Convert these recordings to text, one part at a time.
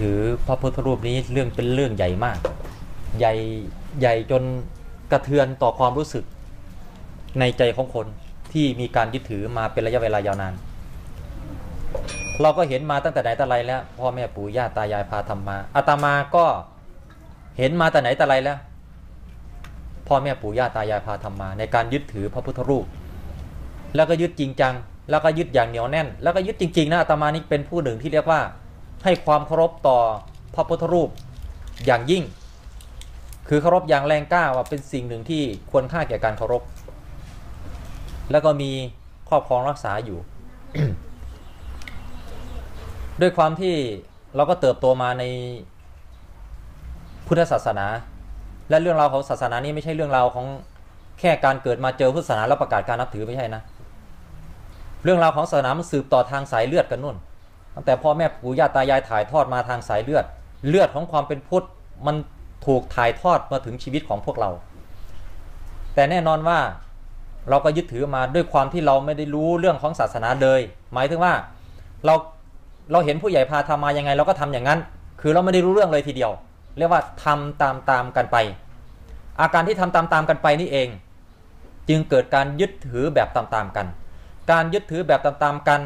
ถือพระพุทธรูปนี้เรื่องเป็นเรื่องใหญ่มาก ใหญ่ใหญ่จนกระเทือนต่อความรู้สึกในใจของคนที่มีการยึดถือมาเป็นระยะเวลายาวนาน เราก็เห็นมาตั้งแต่ไหนแต่ไรแล้วพ่อแม่ปู่ย่าตายายพาทำมาอาตมาก็เห็นมาแต่ไหนแต่ไรแล้ว พ่อแม่ปู่ย่าตายายพาทำมา ในการยึดถือพระพุทธรูป แล้วก็ยึดจริงจัง แล้วก็ยึดอย่างเหนียวแน่น แล้วก็ยึดจริงๆนะอาตมานี่เป็นผู้หนึ่งที่เรียกว่า ให้ความเคารพต่อพระพุทธรูปอย่างยิ่ง คือเคารพอย่างแรงกล้าว่าเป็นสิ่งหนึ่งที่ควรค่าแก่การเคารพ แล้วก็มีครอบครองรักษาอยู่ ด้วยความที่เราก็เติบโตมาในพุทธศาสนา และเรื่องราวของศาสนานี้ไม่ใช่เรื่องราวของแค่การเกิดมาเจอพุทธศาสนาแล้วประกาศการนับถือไม่ใช่นะ เรื่องราวของศาสนามันสืบต่อทางสายเลือดกันนู่น ตั้งแต่พ่อแม่ปู่ย่าตายายถ่ายทอดมาทางสายเลือด เลือดของความเป็นพุทธมันถูกถ่ายทอดมาถึงชีวิตของพวกเรา แต่แน่นอนว่าเราก็ยึดถือมาด้วยความที่เราไม่ได้รู้เรื่องของศาสนาเลย หมายถึงว่าเราเราเห็นผู้ใหญ่พาทำมายังไง เราก็ทำอย่างนั้น คือเราไม่ได้รู้เรื่องเลยทีเดียว เรียกว่าทำตามตามกันไป อาการที่ทำตามตามกันไปนี่เอง จึงเกิดการยึดถือแบบตามตามกัน การยึดถือแบบตามตามกัน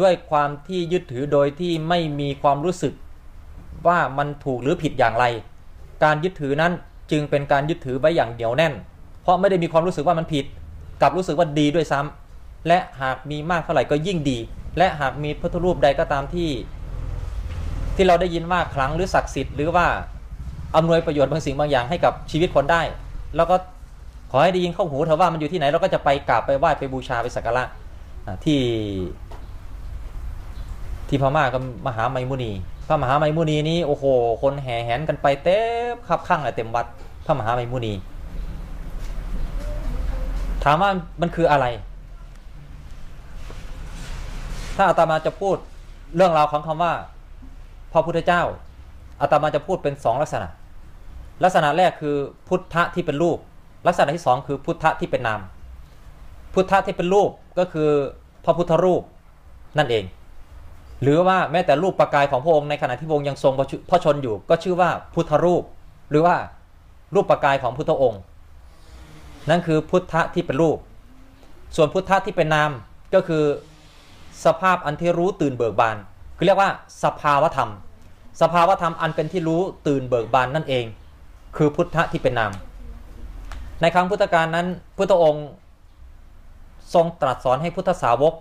ด้วยความที่ยึดถือโดยที่ไม่มีความรู้สึกว่ามันถูกหรือผิดอย่างไร การยึดถือนั้นจึงเป็นการยึดถือไว้อย่างเหนียวแน่น เพราะไม่ได้มีความรู้สึกว่ามันผิดกลับรู้สึกว่าดีด้วยซ้ำและหากมีมากเท่าไหร่ก็ยิ่งดี และหากมีพุทธรูปใดก็ตามที่ ที่เราได้ยินว่าครั้งหรือศักดิ์สิทธิ์หรือว่าอำนวยประโยชน์บางสิ่งบางอย่างให้กับชีวิตคนได้ แล้วก็ขอให้ได้ยินเข้าหูเถอะว่ามันอยู่ที่ไหนเราก็จะไปกราบไปไหว้ไปบูชาไปสักการะที่ ที่พม่าก็มหาไมมุนี พระมหาไมมุนีนี้โอ้โห คนแห่แหนกันไปเต็มขับข้างเลยเต็มวัด พระมหาไมมุนี ถามว่ามันคืออะไร ถ้าอาตมาจะพูดเรื่องราวของคำว่า พระพุทธเจ้าอาตมาจะพูดเป็นสองลักษณะ ลักษณะแรกคือพุทธะที่เป็นรูป ลักษณะที่สองคือพุทธะที่เป็นนาม พุทธะที่เป็นรูปก็คือพระพุทธรูปนั่นเอง หรือว่าแม้แต่รูปประกายของพระองค์ในขณะที่พระองค์ยังทรงพระชนอยู่ ก็ชื่อว่าพุทธรูป หรือว่ารูปประกายของพุทธองค์ นั่นคือพุทธะที่เป็นรูป ส่วนพุทธะที่เป็นนามก็คือสภาพอันที่รู้ตื่นเบิกบาน คือเรียกว่าสภาวธรรม สภาวธรรมอันเป็นที่รู้ตื่นเบิกบานนั่นเอง คือพุทธะที่เป็นนาม ในครั้งพุทธกาลนั้น พุทธองค์ ทรงตรัสสอนให้พุทธสาวก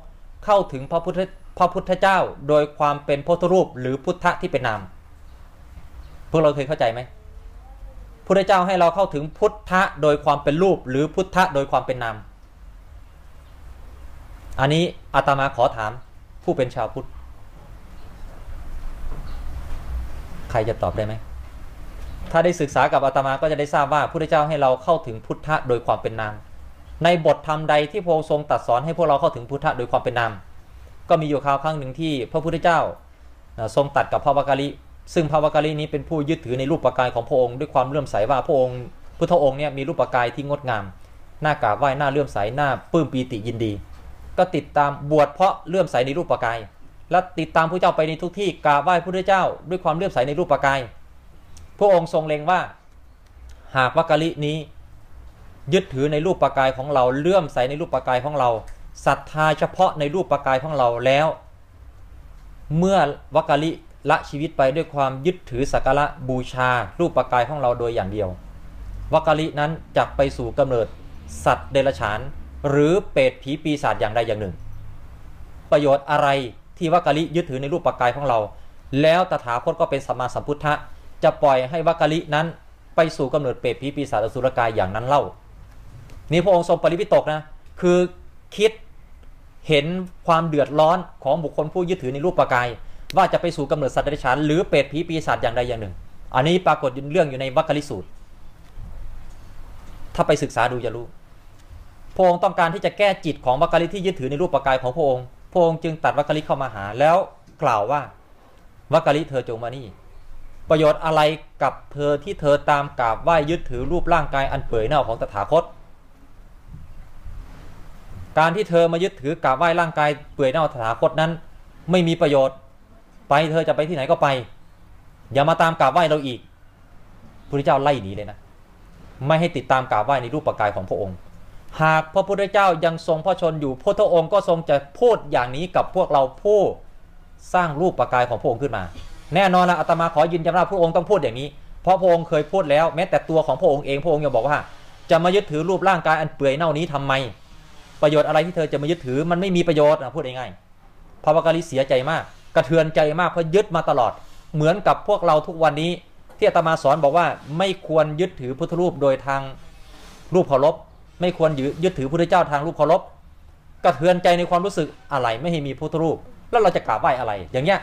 เข้าถึงพระพุทธ พระพุทธเจ้าโดยความเป็นพุทธรูปหรือพุทธะที่เป็นนามพวกเราเคยเข้าใจไหมพุทธเจ้าให้เราเข้าถึงพุทธะโดยความเป็นรูป หรือพุทธะโดยความเป็นนามอันนี้อาตมาขอถามผู้เป็นชาวพุทธ ใครจะตอบได้ไหมถ้าได้ศึกษากับอาตมาก็จะได้ทราบว่าพุทธเจ้าให้เราเข้าถึงพุทธะโดยความเป็นนามในบทธรรมใดที่พระองค์ทรงตรัสสอนให้พวกเราเข้าถึงพุทธะโดยความเป็นนาม ก็มีอยู่คราวครั้งหนึ่งที่พระพุทธเจ้าทรงตัดกับพระวักกะลิซึ่งพระวักกะลินี้เป็นผู้ยึดถือในรูปปรกายของพระองค์ด้วยความเลื่อมใสว่าพระองค์พุทธองค์เนี่ยมีรูปปรกายที่งดงามหน้ากราบไหว้หน้าเลื่อมใสหน้าปลื้มปีติยินดี ก็ติดตามบวชเพราะเลื่อมใสในรูปปรกาย และติดตามพระเจ้าไปในทุกที่กราบไหว้พระพุทธเจ้า ด้วยความเลื่อมใสในรูปปรกาย พระองค์ทรงเล็งว่า หากวักกะลินี้ ยึดถือในรูปปรกายของเราเลื่อมใสในรูปปรกายของเรา ศรัทธาเฉพาะในรูปประกายของเราแล้ว เมื่อวักกะลิละชีวิตไปด้วยความยึดถือสักการะบูชา รูปประกายของเราโดยอย่างเดียววักกะลินั้นจะไปสู่กำเนิด สัตว์เดรัจฉาน หรือเปรตผีปีศาจอย่างใดอย่างหนึ่ง ประโยชน์อะไรที่วักกะลิยึดถือในรูปประกายของเรา แล้วตถาคตก็เป็นสัมมาสัมพุทธะจะปล่อยให้วักกะลินั้นไปสู่กำเนิดเปรตผีปีศาจอสุรกายอย่างนั้นเล่า นี่พระองค์ทรงปริวิตกนะ คือ คิดเห็นความเดือดร้อนของบุคคลผู้ยึดถือในรูปประกาย ว่าจะไปสู่กำเนิดสัตว์เดรัจฉานหรือเปรตผีปีศาจอย่างใดอย่างหนึ่ง อันนี้ปรากฏเรื่องอยู่ในวัคคลิสูตร ถ้าไปศึกษาดูจะรู้พระองค์ต้องการที่จะแก้จิตของวัคคลิที่ยึดถือในรูปประกายของพระองค์พระองค์จึงตัดวัคคลิเข้ามาหาแล้วกล่าวว่าวัคคลิเธอจงมานี่ ประโยชน์อะไรกับเธอที่เธอตามกราบไหว้ยึดถือรูปร่างกายอันเปื่อยเน่าของตถาคต การที่เธอมายึดถือกราบไหว้ร่างกายเปื่อยเน่าถาคตนั้น ไม่มีประโยชน์ ไปเธอจะไปที่ไหนก็ไป อย่ามาตามกราบไหว้เราอีกพระพุทธเจ้าไล่หนีเลยนะ ไม่ให้ติดตามกราบไหว้ในรูปปกายของพระองค์ หากพระพุทธเจ้ายังทรงพระชนอยู่พระองค์ก็ทรงจะพูดอย่างนี้กับพวกเราผู้สร้างรูปปกายของพระองค์ขึ้นมา แน่นอนละอาตมาขอยืนยันว่าพระองค์ต้องพูดอย่างนี้ เพราะพระองค์เคยพูดแล้ว แม้แต่ตัวของพระองค์เองพระองค์ยังบอกว่า จะมายึดถือรูปร่างกายอันเปื่อยเน่านี้ทำไม ประโยชน์อะไรที่เธอจะมายึดถือมันไม่มีประโยชน์นะพูดง่ายๆพระวกาลิเสียใจมาก กระเทือนใจมากเพราะยึดมาตลอด เหมือนกับพวกเราทุกวันนี้ที่อาตมาสอนบอกว่าไม่ควรยึดถือพุทธรูปโดยทางรูปเคารพไม่ควรยึดถือพุทธเจ้าทางรูปเคารพกระเทือนใจในความรู้สึกอะไรไม่ให้มีพุทธรูป แล้วเราจะกราบไหว้อะไร อย่างเงี้ย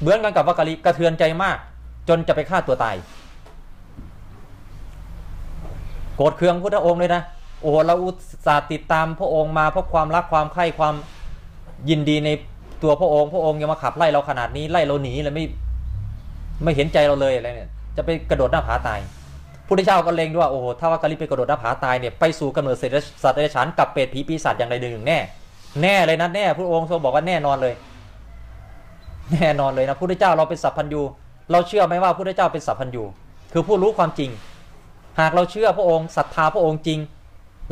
เหมือนกันกับวกกะลิกระเทือนใจมาก จนจะไปฆ่าตัวตายโกรธเคืองพุทธองค์เลยนะ โอ้โหเราอุตส่าห์ติดตามพระองค์มาเพราะความรักความใคร่ความยินดีในตัวพระองค์ พระองค์ยังมาขับไล่เราขนาดนี้ไล่เราหนีเลยไม่ไม่เห็นใจเราเลยอะไรเนี่ย จะไปกระโดดหน้าผาตายพุทธเจ้าก็เล็งด้วยว่าโอ้โหถ้าว่ากะลิไปกระโดดหน้าผาตายเนี่ยไปสู่กำเนิดสัตว์เดรัจฉานกับเปรตผีปีศาจอย่างใดหนึ่งแน่ แน่เลยนะแน่พระองค์ทรงบอกว่าแน่นอนเลย แน่นอนเลยนะพุทธเจ้าเราเป็นสัพพัญญูเราเชื่อไหมว่าพุทธเจ้าเป็นสัพพัญญูคือผู้รู้ความจริง หากเราเชื่อพระองค์ศรัทธาพระองค์จริง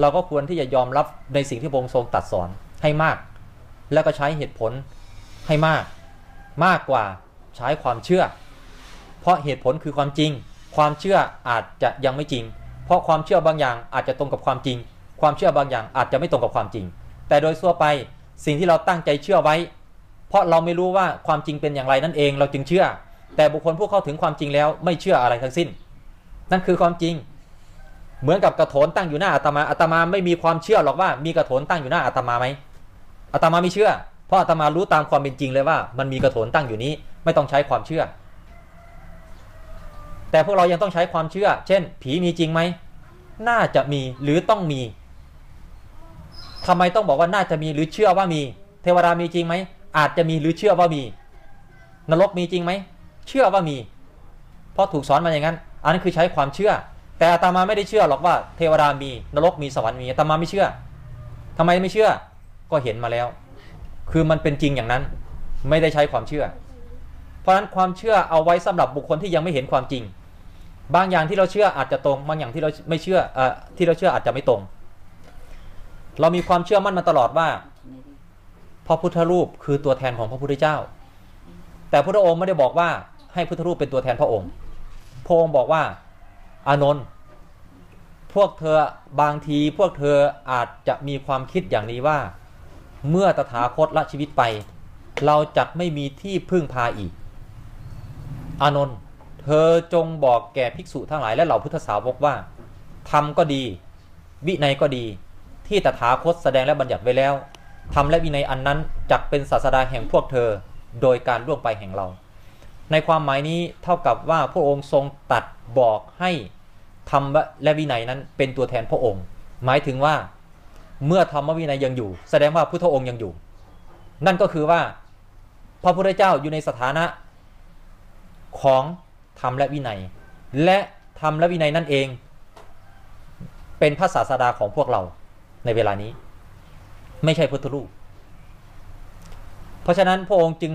เราก็ควรที่จะยอมรับในสิ่งที่พระองค์ทรงตรัสสอนให้มาก แล้วก็ใช้เหตุผลให้มาก มากกว่าใช้ความเชื่อ เพราะเหตุผลคือความจริง ความเชื่ออาจจะยังไม่จริง เพราะความเชื่อบางอย่างอาจจะตรงกับความจริง ความเชื่อบางอย่างอาจจะไม่ตรงกับความจริง แต่โดยทั่วไปสิ่งที่เราตั้งใจเชื่อไว้ เพราะเราไม่รู้ว่าความจริงเป็นอย่างไรนั่นเองเราจึงเชื่อ แต่บุคคลผู้เข้าถึงความจริงแล้วไม่เชื่ออะไรทั้งสิ้น นั่นคือความจริง เหมือนกับกระโถนตั้งอยู่หน้าอาตมาอาตมาไม่มีความเชื่อหรอกว่ามีกระโถนตั้งอยู่หน้าอาตมาไหมอาตมาไม่เชื่อ เพราะอาตมารู้ตามความเป็นจริงเลยว่า มันมีกระโถนตั้งอยู่นี้ ไม่ต้องใช้ความเชื่อ แต่พวกเรายังต้องใช้ความเชื่อ เช่น ผีมีจริงไหมน่าจะมีหรือต้องมีทำไมต้องบอกว่าน่าจะมีหรือเชื่อว่ามี เทวดามีจริงไหมอาจจะมีหรือเชื่อว่ามี นรกมีจริงไหมเชื่อว่ามี เพราะถูกสอนมาอย่างนั้น อันนั้นคือใช้ความเชื่อ แต่อาตมาไม่ได้เชื่อหรอกว่าเทวดามีนรกมีสวรรค์มีอาตมาไม่เชื่อทำไมไม่เชื่อ ก็เห็นมาแล้ว คือมันเป็นจริงอย่างนั้น ไม่ได้ใช้ความเชื่อ เพราะฉะนั้นความเชื่อเอาไว้สำหรับบุคคลที่ยังไม่เห็นความจริง บางอย่างที่เราเชื่ออาจจะตรงบางอย่างที่เราไม่เชื่อเอ่อที่เราเชื่ออาจจะไม่ตรง เรามีความเชื่อมั่นมาตลอดว่าพระพุทธรูปคือตัวแทนของพระพุทธเจ้า แต่พระองค์ไม่ได้บอกว่าให้พุทธรูปเป็นตัวแทนพระองค์พระองค์บอกว่า อานนท์พวกเธอบางทีพวกเธออาจจะมีความคิดอย่างนี้ว่า เมื่อตถาคตละชีวิตไป เราจะไม่มีที่พึ่งพาอีก อานนท์เธอจงบอกแก่ภิกษุทั้งหลายและเหล่าพุทธสาวกว่าธรรมก็ดี วินัยก็ดี ที่ตถาคตแสดงและบัญญัติไว้แล้วธรรมและวินัยอันนั้นจักเป็นศาสดาแห่งพวกเธอโดยการล่วงไปแห่งเรา ในความหมายนี้เท่ากับว่าพระองค์ทรงตัดบอกให้ ธรรมและวินัยนั้นเป็นตัวแทนพระองค์ หมายถึงว่าเมื่อธรรมวินัยยังอยู่ แสดงว่าพุทธองค์ยังอยู่ นั่นก็คือว่าพระพุทธเจ้าอยู่ในสถานะของธรรมและวินัย และธรรมและวินัยนั่นเอง เป็นพระศาสดาของพวกเราในเวลานี้ ไม่ใช่พุทธรูปเพราะฉะนั้นพระองค์จึง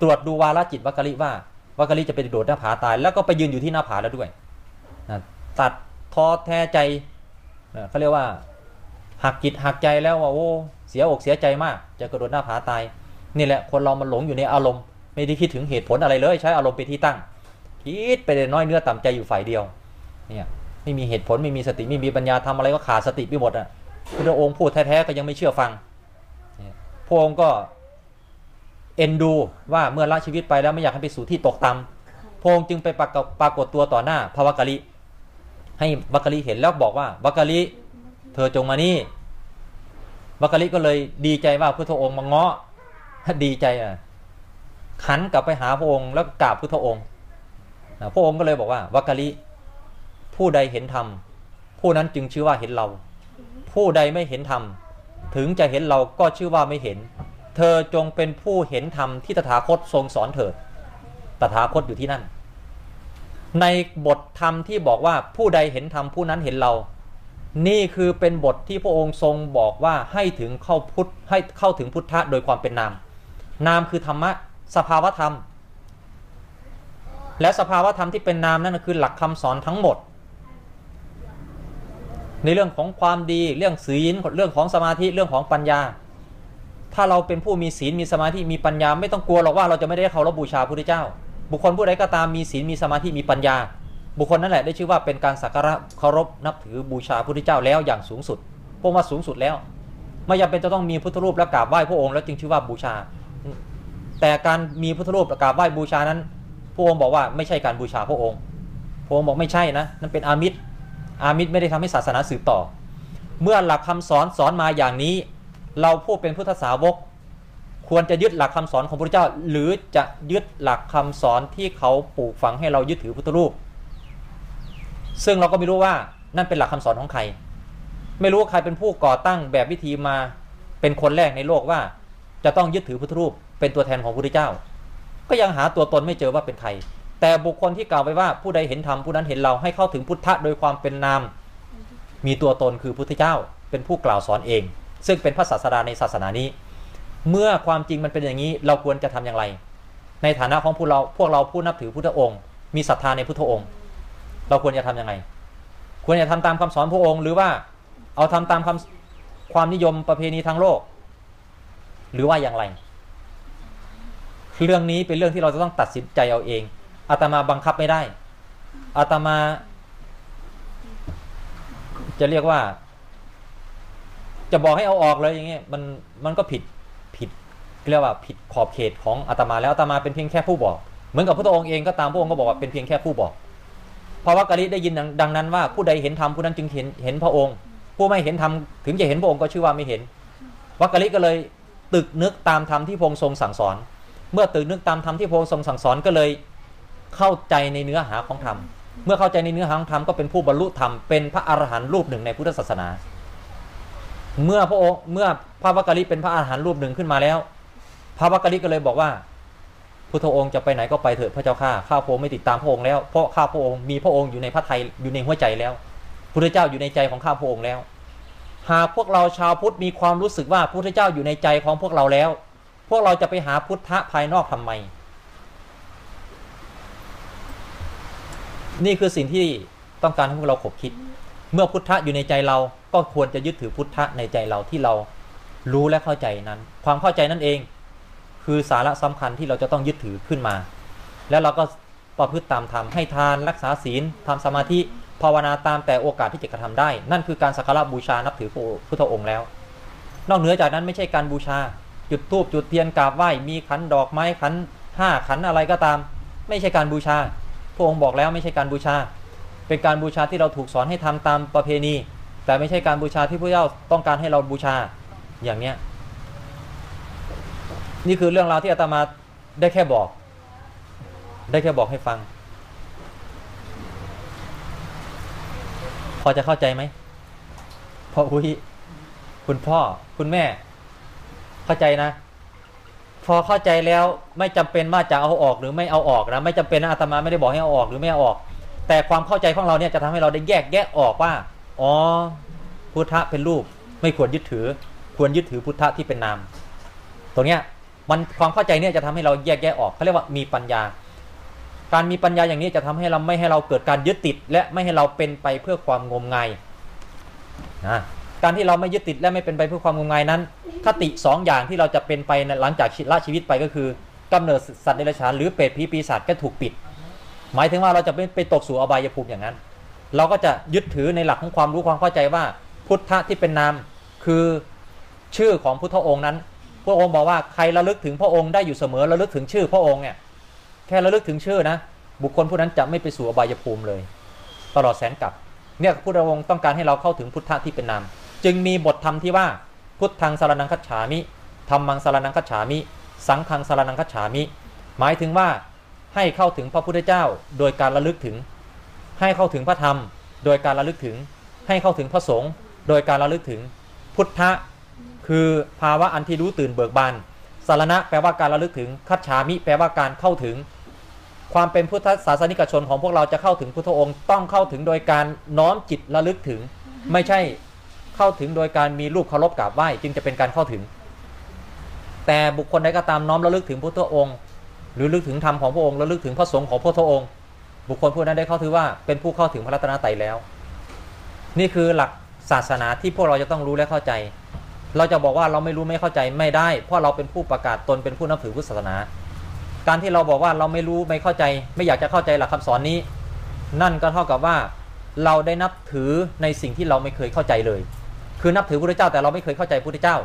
ตรวจดูวาลจิตวัคคลิว่าวัคคลิจะไปโดดหน้าผาตาย แล้วก็ไปยืนอยู่ที่หน้าผาแล้วด้วย ตัดท้อแท้ใจนะเขาเรียกว่าหักจิตหักใจแล้วว่าโอ้เสียอกเสียใจมาก จะกระโดดหน้าผาตาย นี่แหละคนเรามันหลงอยู่ในอารมณ์ ไม่ได้คิดถึงเหตุผลอะไรเลยใช้อารมณ์เป็นที่ตั้ง คิดไปเลยน้อยเนื้อต่ำใจอยู่ฝ่ายเดียวเนี่ยไม่มีเหตุผลไม่มีสติไม่มีปัญญาทำอะไรก็ขาดสติไปหมดอะพระองค์พูดแท้ๆก็ยังไม่เชื่อฟังพระองค์ก็เอ็นดูว่าเมื่อละชีวิตไปแล้วไม่อยากให้ไปสู่ที่ตกต่ำพระองค์จึงไปปรากฏตัวต่อหน้าพระวกกะลิ ให้วักกะลิเห็นแล้วบอกว่าวักกะลิเธอจงมานี่วักกะลิก็เลยดีใจว่าพุทธองค์มาเงาะดีใจอะขันกลับไปหาพระองค์แล้วกราบพุทธองค์พระองค์ก็เลยบอกว่าวักกะลิผู้ใดเห็นธรรมผู้นั้นจึงชื่อว่าเห็นเรา ผู้ใดไม่เห็นธรรมถึงจะเห็นเราก็ชื่อว่าไม่เห็น เธอจงเป็นผู้เห็นธรรมที่ตถาคตทรงสอนเถิด ตถาคตอยู่ที่นั่น ในบทธรรมที่บอกว่าผู้ใดเห็นธรรมผู้นั้นเห็นเรา นี่คือเป็นบทที่พระองค์ทรงบอกว่าให้ถึงเข้าพุทธให้เข้าถึงพุทธะโดยความเป็นนาม นามคือธรรมะสภาวธรรม และสภาวธรรมที่เป็นนามนั่นคือหลักคำสอนทั้งหมด ในเรื่องของความดีเรื่องศีลเรื่องของสมาธิเรื่องของปัญญา ถ้าเราเป็นผู้มีศีลมีสมาธิมีปัญญาไม่ต้องกลัวหรอกว่าเราจะไม่ได้เคารพบูชาพระพุทธเจ้า บุคคลผู้ใดก็ตามมีศีลมีสมาธิมีปัญญา บุคคลนั่นแหละได้ชื่อว่าเป็นการสักการะเคารพนับถือบูชาพระพุทธเจ้าแล้วอย่างสูงสุดเพราะว่าสูงสุดแล้ว ไม่จำเป็นจะต้องมีพุทธรูปและกราบไหว้พระองค์แล้วจึงชื่อว่าบูชา แต่การมีพุทธรูปกราบไหว้บูชานั้นพระองค์บอกว่าไม่ใช่การบูชาพระองค์พระองค์บอกไม่ใช่นะนั่นเป็นอามิตรอามิตรไม่ได้ทำให้ศาสนาสืบต่อ เมื่อหลักคำสอนสอนมาอย่างนี้ เราผู้เป็นพุทธสาวก ควรจะยึดหลักคำสอนของพระพุทธเจ้า หรือจะยึดหลักคำสอนที่เขาปลูกฝังให้เรายึดถือพุทธรูป ซึ่งเราก็ไม่รู้ว่านั่นเป็นหลักคำสอนของใคร ไม่รู้ว่าใครเป็นผู้ก่อตั้งแบบวิธีมาเป็นคนแรกในโลกว่า จะต้องยึดถือพุทธรูป เป็นตัวแทนของพระพุทธเจ้า ก็ยังหาตัวตนไม่เจอว่าเป็นใคร แต่บุคคลที่กล่าวไปว่าผู้ใดเห็นธรรมผู้นั้นเห็นเราให้เข้าถึงพุทธะโดยความเป็นนาม มีตัวตนคือพุทธเจ้า เป็นผู้กล่าวสอนเอง ซึ่งเป็นพระศาสดาในศาสนานี้ เมื่อความจริงมันเป็นอย่างนี้เราควรจะทำอย่างไร ในฐานะของพวกเราพวกเราผู้นับถือพุทธองค์ มีศรัทธาในพุทธองค์ เราควรจะทํำยังไง ควรจะทำตามคำสอนพระองค์ หรือว่าเอาทำตามคำความนิยมประเพณีทางโลก หรือว่าอย่างไร เรื่องนี้เป็นเรื่องที่เราจะต้องตัดสินใจเอาเองอาตมาบังคับไม่ได้อาตมา จะเรียกว่า จะบอกให้เอาออกเลยอย่างเงี้ยมันมันก็ผิด เรียกว่าผิดขอบเขตของอาตมาแล้วอาตมาเป็นเพียงแค่ผู้บอก เหมือนกับพระองค์เองก็ตามพระองค์ก็บอกว่าเป็นเพียงแค่ผู้บอกเพราะว่ากะลิได้ยินดังนั้นว่าผู้ใดเห็นธรรมผู้นั้นจึงเห็นเห็นพระองค์ ผู้ไม่เห็นธรรมถึงจะเห็นพระองค์ก็ชื่อว่าไม่เห็นวักกะลิก็เลยตึกนึกตามธรรมที่พระองค์ทรงสั่งสอน เมื่อตึกนึกตามธรรมที่พระองค์ทรงสั่งสอนก็เลยเข้าใจในเนื้อหาของธรรมเมื่อเข้าใจในเนื้อหาของธรรมก็เป็นผู้บรรลุธรรมเป็นพระอรหันต์รูปหนึ่งในพุทธศาสนา เมื่อพระองค์เมื่อพระวักกะลิเป็นพระอรหันต์รูปหนึ่งขึ้นมาแล้ว พระวักกะลิก็เลยบอกว่าพุทธองค์จะไปไหนก็ไปเถิดพระเจ้าข้าข้าพระองค์ไม่ติดตามพระองค์แล้วเพราะข้าพระองค์มีพระองค์อยู่ในพระทัยอยู่ในหัวใจแล้วพุทธเจ้าอยู่ในใจของข้าพระองค์แล้ว หากพวกเราชาวพุทธมีความรู้สึกว่าพุทธเจ้าอยู่ในใจของพวกเราแล้ว พวกเราจะไปหาพุทธะภายนอกทำไม นี่คือสิ่งที่ต้องการให้พวกเราขบคิด เมื่อพุทธะอยู่ในใจเราก็ควรจะยึดถือพุทธะในใจเราที่เรารู้และเข้าใจนั้น ความเข้าใจนั่นเอง คือสาระสำคัญที่เราจะต้องยึดถือขึ้นมา แล้วเราก็ประพฤติตามธรรมให้ทานรักษาศีลทำสมาธิภาวนาตามแต่โอกาสที่จะกระทำได้ นั่นคือการสักการะบูชานับถือพระพุทธองค์แล้ว นอกเหนือจากนั้นไม่ใช่การบูชา จุดธูปจุดเทียนกราบไหว้มีขันดอกไม้ขันห้าขันอะไรก็ตาม ไม่ใช่การบูชา พระองค์บอกแล้วไม่ใช่การบูชา เป็นการบูชาที่เราถูกสอนให้ทำตามประเพณี แต่ไม่ใช่การบูชาที่พระเจ้าต้องการให้เราบูชาอย่างเนี้ย นี่คือเรื่องราวที่อาตมาได้แค่บอก ได้แค่บอกให้ฟัง พอจะเข้าใจไหมพ่ออุ้ยคุณพ่อคุณแม่ เข้าใจนะ พอเข้าใจแล้วไม่จำเป็นว่าจะเอาออกหรือไม่เอาออกนะไม่จำเป็นนะอาตมาไม่ได้บอกให้เอาออกหรือไม่เอาออก แต่ความเข้าใจของเราเนี่ยจะทำให้เราได้แยกแยะออกว่าอ๋อพุทธะเป็นรูป ไม่ควรยึดถือ ควรยึดถือพุทธะที่เป็นนาม ตรงเนี้ย มันความเข้าใจเนี่ยจะทำให้เราแยกแยะออกเขาเรียกว่ามีปัญญา การมีปัญญาอย่างนี้จะทำให้เราไม่ให้เราเกิดการยึดติด และไม่ให้เราเป็นไปเพื่อความงมงายนะการที่เราไม่ยึดติดและไม่เป็นไปเพื่อความงมงายนั้น คติ2ออย่างที่เราจะเป็นไปหลังจากละชีวิตไปก็คือกำเนิดสัตว์เดรัจฉานหรือเปรตผีปีศาจก็ถูกปิด หมายถึงว่าเราจะไม่ไปตกสู่อบายภูมิอย่างนั้น เราก็จะยึดถือในหลักของความรู้ความเข้าใจว่า พุทธะที่เป็นนามคือชื่อของพุทธองค์นั้น พระองค์บอกว่าใครระลึกถึงพระองค์ได้อยู่เสมอระลึกถึงชื่อพระองค์เนี่ยแค่ระลึกถึงชื่อนะ บุคคลผู้นั้นจะไม่ไปสู่อบายภูมิเลย ตลอดแสนกับเนี่ยพระองค์ต้องการให้เราเข้าถึงพุทธะที่เป็นนามจึงมีบทธรรมที่ว่าพุทธังสารนังคัจฉามิธรรมังสารนังคัจฉามิ สังฆังสารนังคัจฉามิ หมายถึงว่าให้เข้าถึงพระพุทธเจ้าโดยการระลึกถึง ให้เข้าถึงพระธรรม โดยการระลึกถึง ให้เข้าถึงพระสงฆ์โดยการระลึกถึง พุทธะ คือภาวะอันที่รู้ตื่นเบิกบานสารณะแปลว่าการระลึกถึง คัจฉามิ แปลว่าการเข้าถึง ความเป็นพุทธศาสนิกชนของพวกเราจะเข้าถึงพุทธองค์ต้องเข้าถึงโดยการน้อมจิตระลึกถึง ไม่ใช่เข้าถึงโดยการมีรูปเคารพกราบไหว้จึงจะเป็นการเข้าถึง แต่บุคคลใดก็ตามน้อมระลึกถึงพุทธองค์ หรือลึกถึงธรรมของพระองค์แล้วลึกถึงพระสงฆ์ของพระพุทธองค์ บุคคลผู้นั้นได้เข้าถือว่าเป็นผู้เข้าถึงพระรัตนตรัยแล้ว นี่คือหลักศาสนาที่พวกเราจะต้องรู้และเข้าใจ เราจะบอกว่าเราไม่รู้ไม่เข้าใจไม่ได้ เพราะเราเป็นผู้ประกาศตนเป็นผู้นับถือพุทธศาสนา การที่เราบอกว่าเราไม่รู้ไม่เข้าใจ ไม่อยากจะเข้าใจหลักคำสอนนี้ นั่นก็เท่ากับว่า เราได้นับถือในสิ่งที่เราไม่เคยเข้าใจเลย คือนับถือพระเจ้าแต่เราไม่เคยเข้าใจพระเจ้า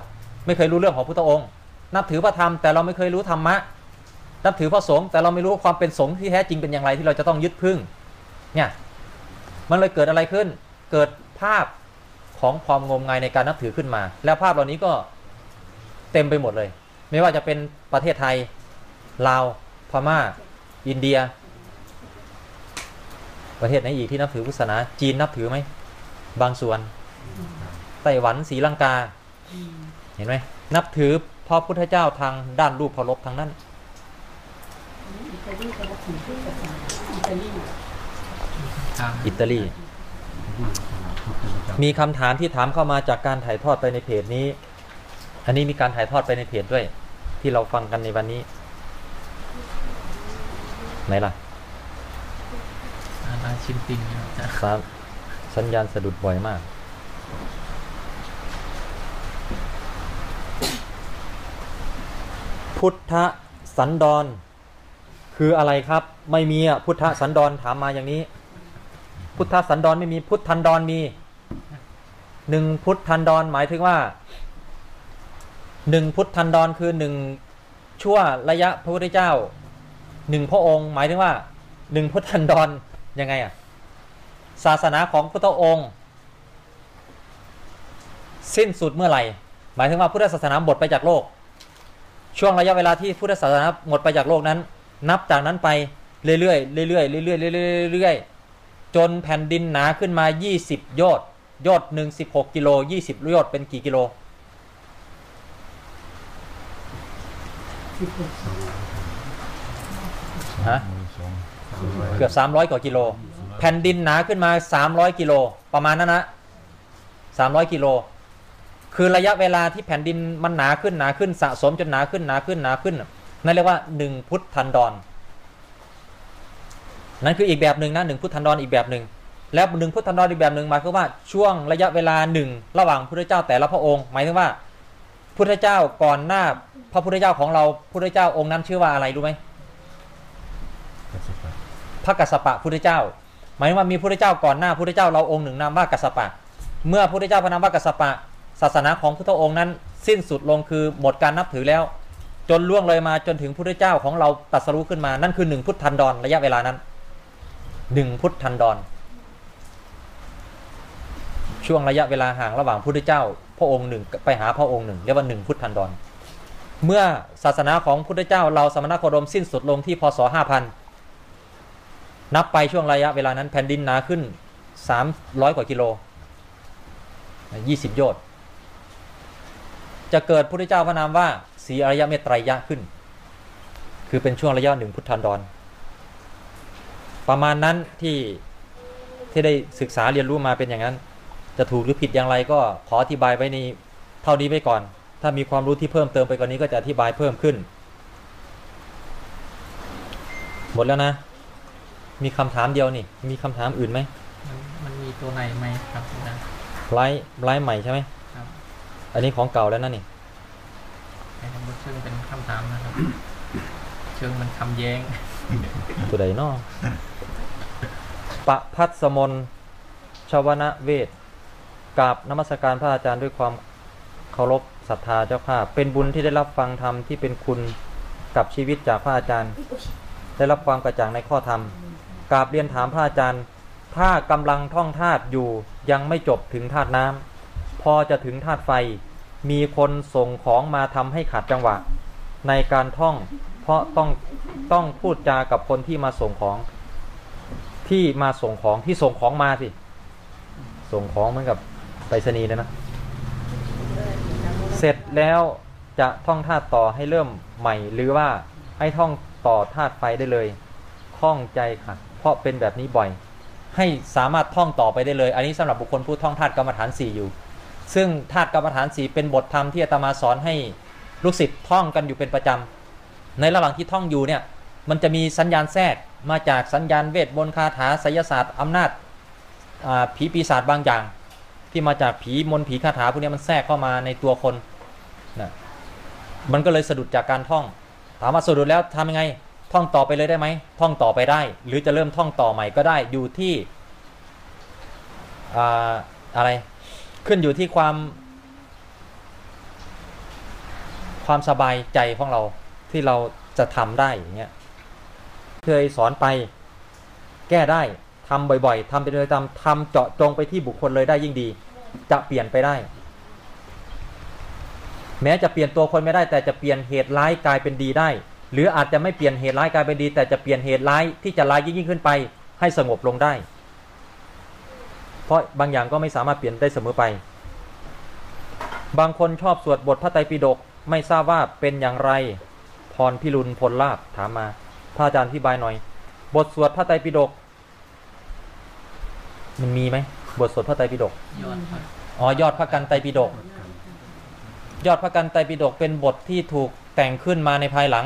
ไม่เคยรู้เรื่องของพุทธองค์ นับถือพระธรรมแต่เราไม่เคยรู้ธรรมะนับถือพระสงฆ์แต่เราไม่รู้ความเป็นสงฆ์ที่แท้จริงเป็นอย่างไรที่เราจะต้องยึดพึ่งเนี่ยมันเลยเกิดอะไรขึ้น เกิดภาพ ของความงมงายในการนับถือขึ้นมา แล้วภาพเหล่านี้ก็เต็มไปหมดเลย ไม่ว่าจะเป็นประเทศไทยลาวพม่า อินเดีย ประเทศไหนอีกที่นับถือพุทธศาสนาจีนนับถือไหมบางส่วนไต้หวันศรีลังกา เห็นไหมนับถือพระพุทธเจ้าทางด้านรูปเคารพทางนั้นอิตาลี มีคำถามที่ถามเข้ามาจากการถ่ายทอดไปในเพจนี้ อันนี้มีการถ่ายทอดไปในเพจด้วย ที่เราฟังกันในวันนี้ไหนล่ะอาชินติงนะครับอาจารย์สามสัญญาณสะดุดบ่อยมาก พุทธสันดร คืออะไรครับ ไม่มีอะพุทธสันดรถามมาอย่างนี้ พุทธสันดรไม่มีพุทธันดรมี หนึ่งพุทธันดรหมายถึงว่าหนึ่งพุทธันดรคือหนึ่งชั่วระยะพระพุทธเจ้าหนึ่งพระองค์ หมายถึงว่าหนึ่งพุทธันดรยังไงอะศาสนาของพุทธองค์ สิ้นสุดเมื่อไหร่ หมายถึงว่าพุทธศาสนาหมดไปจากโลก ช่วงระยะเวลาที่พุทธศาสนาหมดไปจากโลกนั้น นับจากนั้นไปเรื่อยๆเรื่อยๆเรื่อยๆเรื่อยๆจนแผ่นดินหนาขึ้นมา 20 โยชน์โยชน์หนึ่งสิบหกกิโล20โยชน์เป็นกี่กิโลฮะเกือบ300กว่ากิโล แผ่นดินหนาขึ้นมา300กิโลประมาณนั้นนะ300กิโลคือระยะเวลาที่แผ่นดินมันหนาขึ้นหนาขึ้นสะสมจนหนาขึ้นหนาขึ้นหนาขึ้นนั่นเรียกว่า1พุทธันดรนั่นคืออีกแบบหนึ่งนะหนึ่งพุทธันดรอีกแบบหนึ่ง แล้วหนึ่งพุทธันดรอีกแบบหนึ่งหมายคือว่าช่วงระยะเวลาหนึ่งระหว่างพุทธเจ้าแต่ละพระองค์ หมายถึงว่าพุทธเจ้าก่อนหน้าพระพุทธเจ้าของเราพุทธเจ้าองค์นั้นชื่อว่าอะไรรู้ไหมพระกัสสปะพุทธเจ้า หมายว่ามีพุทธเจ้าก่อนหน้าพุทธเจ้าเราองค์หนึ่งนามว่ากัสสปะ เมื่อพุทธเจ้าพระนามว่ากัสสปะ ศาสนาของพุทธองค์นั้น สิ้นสุดลงคือหมดการนับถือแล้ว จนล่วงเลยมาจนถึงพุทธเจ้าของเราตรัสรู้ขึ้นมานั่นคือหนึ่งพุทธันดรระยะเวลานั้นหนึ่งพุทธันดร ช่วงระยะเวลาห่างระหว่างพุทธเจ้า พระองค์หนึ่งไปหาพระองค์หนึ่งเรียกว่าหนึ่งพุทธันดร เมื่อศาสนาของพุทธเจ้าเราสมณโคดมสิ้นสุดลงที่พศห้าพันนับไปช่วงระยะเวลานั้นแผ่นดินหนาขึ้น 300 กว่ากิโล 20 โยชน์จะเกิดพุทธเจ้าพระนามว่าสีอริยเมตไตรยะขึ้น คือเป็นช่วงระยะหนึ่งพุทธันดร ประมาณนั้นที่ที่ได้ศึกษาเรียนรู้มาเป็นอย่างนั้น จะถูกหรือผิดอย่างไรก็ขออธิบายไว้ในเท่านี้ไว้ก่อน ถ้ามีความรู้ที่เพิ่มเติมไปกว่านนี้ก็จะอธิบายเพิ่มขึ้น หมดแล้วนะ มีคำถามเดียวนี่ มีคำถามอื่นไหมมันมันมีตัวไหนไหมครับอาจารย์ไลฟ์ไลฟ์ใหม่ใช่ไหมครับ อันนี้ของเก่าแล้วนะนี่ไอ้คำพูดเชิงเป็นคำถามนะครับ เชิงมันคำแย้ง ตัวใดเนาะปะพัสมนชวนะเวท กราบนมัสการพระอาจารย์ด้วยความเคารพศรัทธาเจ้าค่ะ เป็นบุญที่ได้รับฟังธรรมที่เป็นคุณกับชีวิตจากพระอาจารย์ ได้รับความกระจ่างในข้อธรรมกราบเรียนถามพระอาจารย์ ถ้ากำลังท่องธาตุอยู่ยังไม่จบถึงธาตุน้ำพอจะถึงธาตุไฟ มีคนส่งของมาทำให้ขาดจังหวะ ในการท่อง เพราะต้องต้องพูดจากับคนที่มาส่งของ ที่มาส่งของที่ส่งของมาสิส่งของเหมือนกับ ไปรษณีย์เลยนะ เสร็จแล้วจะท่องธาตุต่อให้เริ่มใหม่ หรือว่าให้ท่องต่อธาตุไฟได้เลยข้องใจค่ะ เพราะเป็นแบบนี้บ่อย ให้สามารถท่องต่อไปได้เลย อันนี้สำหรับบุคคลผู้ท่องธาตุกรรมฐานสี่อยู่ ซึ่งธาตุกรรมฐานสี่เป็นบทธรรมที่อาตมาสอนให้ลูกศิษย์ท่องกันอยู่เป็นประจำในระหว่างที่ท่องอยู่เนี่ยมันจะมีสัญญาณแทรกมาจากสัญญาณเวทมนต์คาถาไสยศาสตร์อำนาจผีปีศาจบางอย่าง ที่มาจากผีมนผีคาถาพวกนี้มันแทรกเข้ามาในตัวคนนะมันก็เลยสะดุดจากการท่อง ถามว่าสะดุดแล้วทำยังไง ท่องต่อไปเลยได้ไหมท่องต่อไปได้ หรือจะเริ่มท่องต่อใหม่ก็ได้อยู่ที่อ่าอะไรขึ้นอยู่ที่ความ ความสบายใจของเราที่เราจะทำได้อย่างเงี้ยเคยสอนไปแก้ได้ ทำบ่อยๆทำเป็นประจำทำเจาะจงไปที่บุคคลเลยได้ยิ่งดี จะเปลี่ยนไปได้ แม้จะเปลี่ยนตัวคนไม่ได้ แต่จะเปลี่ยนเหตุร้ายกลายเป็นดีได้ หรืออาจจะไม่เปลี่ยนเหตุร้ายกลายเป็นดี แต่จะเปลี่ยนเหตุร้ายที่จะร้ายยิ่งขึ้นไป ให้สงบลงได้ เพราะบางอย่างก็ไม่สามารถเปลี่ยนได้เสมอไป บางคนชอบสวดบทพระไตรปิฎกไม่ทราบว่าเป็นอย่างไร พรพิรุณพลลาบถามมาพระอาจารย์อธิบายหน่อย บทสวดพระไตรปิฎก มันมีไหมบทสวดพระไตรปิฎกยอดครับอ๋อยอดพระกันไตรปิฎกยอดพระกันไตรปิฎกเป็นบทที่ถูกแต่งขึ้นมาในภายหลัง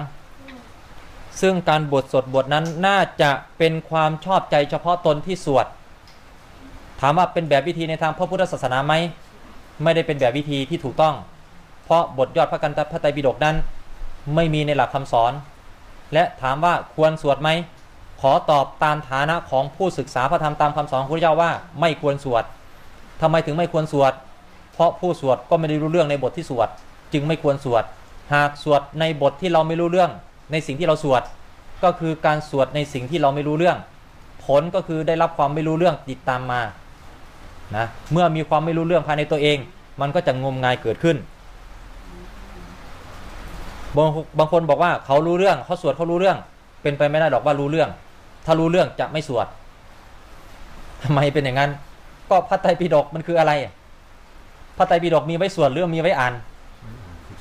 ซึ่งการบทสวดบทนั้นน่าจะเป็นความชอบใจเฉพาะตนที่สวด ถามว่าเป็นแบบวิธีในทางพระพุทธศาสนาไหมไม่ได้เป็นแบบวิธีที่ถูกต้อง เพราะบทยอดพระกันพระไตรปิฎกนั้น ไม่มีในหลักคำสอน และถามว่าควรสวดไหม ขอตอบตามฐานะของผู้ศึกษาพระธรรมตามคำสอนของพระพุทธเจ้าว่าไม่ควรสวดทำไมถึงไม่ควรสวด เพราะผู้สวดก็ไม่ได้รู้เรื่องในบทที่สวด จึงไม่ควรสวด หากสวดในบทที่เราไม่รู้เรื่อง ในสิ่งที่เราสวด ก็คือการสวดในสิ่งที่เราไม่รู้เรื่อง ผลก็คือได้รับความไม่รู้เรื่องติดตามมานะเมื่อมีความไม่รู้เรื่องภายในตัวเอง มันก็จะงมงายเกิดขึ้นบางบางคนบอกว่าเขารู้เรื่องเขาสวดเขารู้เรื่อง เป็นไปไม่ได้หรอกว่ารู้เรื่อง ถ้ารู้เรื่องจะไม่สวดทำไมเป็นอย่างนั้น ก็พระไตรปิฎกมันคืออะไร พระไตรปิฎกมีไว้สวดหรือมีไว้อ่าน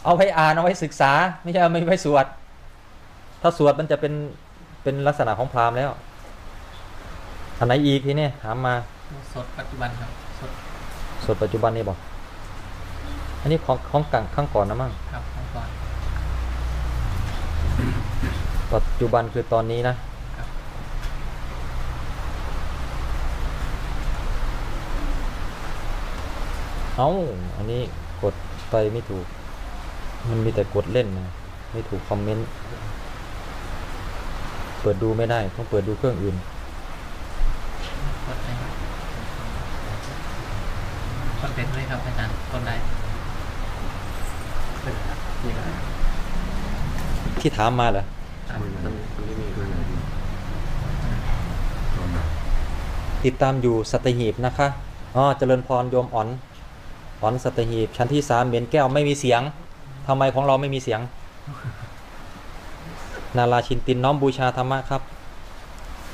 เอาไว้อ่านเอาไว้ศึกษา ไม่ใช่เอาไม่ไว้สวด ถ้าสวดมันจะเป็นเป็นลักษณะของพราหมณ์แล้วอันไหนอีกทีเนี่ยถามมาสดปัจจุบันครับสดสวดปัจจุบันนี่บอกอันนี้ของของกังข้างก่อนนะมั่งครับของก่อนปัจจุบันคือตอนนี้นะ ครับ เอาอันนี้กดไปไม่ถูก มันมีแต่กดเล่นนะ ไม่ถูกคอมเมนต์ เปิดดูไม่ได้ ต้องเปิดดูเครื่องอื่นกดเลยครับกดเป็นเลยครับอาจารย์กดได้นี่ก็ที่ถามมาเหรอครับมันมันไม่มีมันติดตามอยู่สัตหีบนะคะ อ๋อ เจริญพรโยมอ่อน อ่อนสัตหีบชั้นที่สามเหม็นแก้วไม่มีเสียงทำไมของเราไม่มีเสียง นาราชินตินน้อมบูชาธรรมะครับ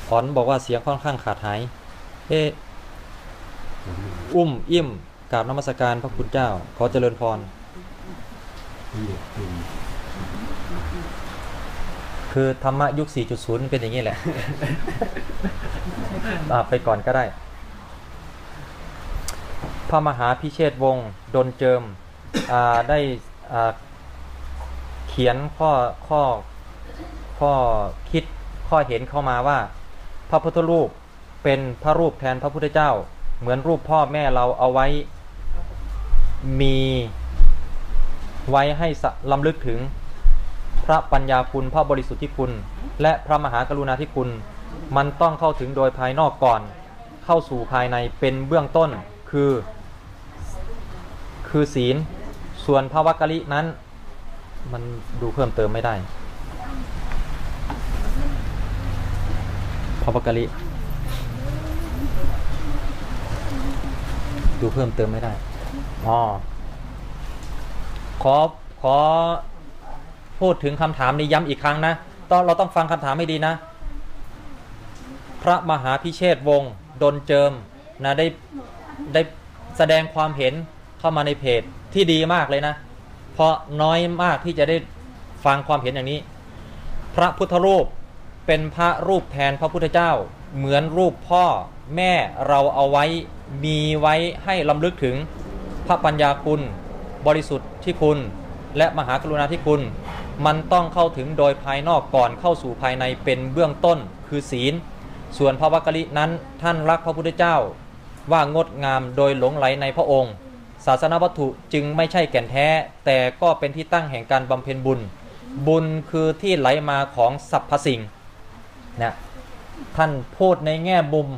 อ่อนบอกว่าเสียงค่อนข้างขาดหาย เออุ้มอิ่มกราบนมัสการพระคุณเจ้า ขอเจริญพร คือธรรมะยุค 4.0 เป็นอย่างนี้แหละไปก่อนก็ได้ ระมหาพิเชษวงศ์ดนเจิมได้เขียนข้อข้อข้อคิดข้อเห็นเข้ามาว่า พระพุทธรูปเป็นพระรูปแทนพระพุทธเจ้า เหมือนรูปพ่อแม่เราเอาไว้มีไว้ให้สะลำลึกถึงพระปัญญาคุณพระบริสุทธิคุณ และพระมหากรุณาธิคุณ มันต้องเข้าถึงโดยภายนอกก่อน เข้าสู่ภายในเป็นเบื้องต้นคือ คือศีล ส่วนพระวักกะลินั้น มันดูเพิ่มเติมไม่ได้พระวักกะลิดูเพิ่มเติมไม่ได้อ๋อขอขอพูดถึงคำถามนี้ย้ำอีกครั้งนะต้องเราต้องฟังคำถามให้ดีนะ พระมหาพิเชษวงศ์ดนเจิมนะได้ได้แสดงความเห็น เข้ามาในเพจที่ดีมากเลยนะ เพราะน้อยมากที่จะได้ฟังความเห็นอย่างนี้ พระพุทธรูปเป็นพระรูปแทนพระพุทธเจ้า เหมือนรูปพ่อแม่เราเอาไว้มีไว้ให้ลำลึกถึงพระปัญญาคุณ บริสุทธิ์ที่คุณ และมหากรุณาธิคุณ มันต้องเข้าถึงโดยภายนอกก่อนเข้าสู่ภายในเป็นเบื้องต้นคือศีล ส่วนพระวักกะลินั้นท่านรักพระพุทธเจ้าว่างดงามโดยหลงไหลในพระองค์ ศาสนวัตถุจึงไม่ใช่แก่นแท้ แต่ก็เป็นที่ตั้งแห่งการบำเพ็ญบุญ บุญคือที่ไหลมาของสรรพสิ่งนะท่านพูดในแง่มุม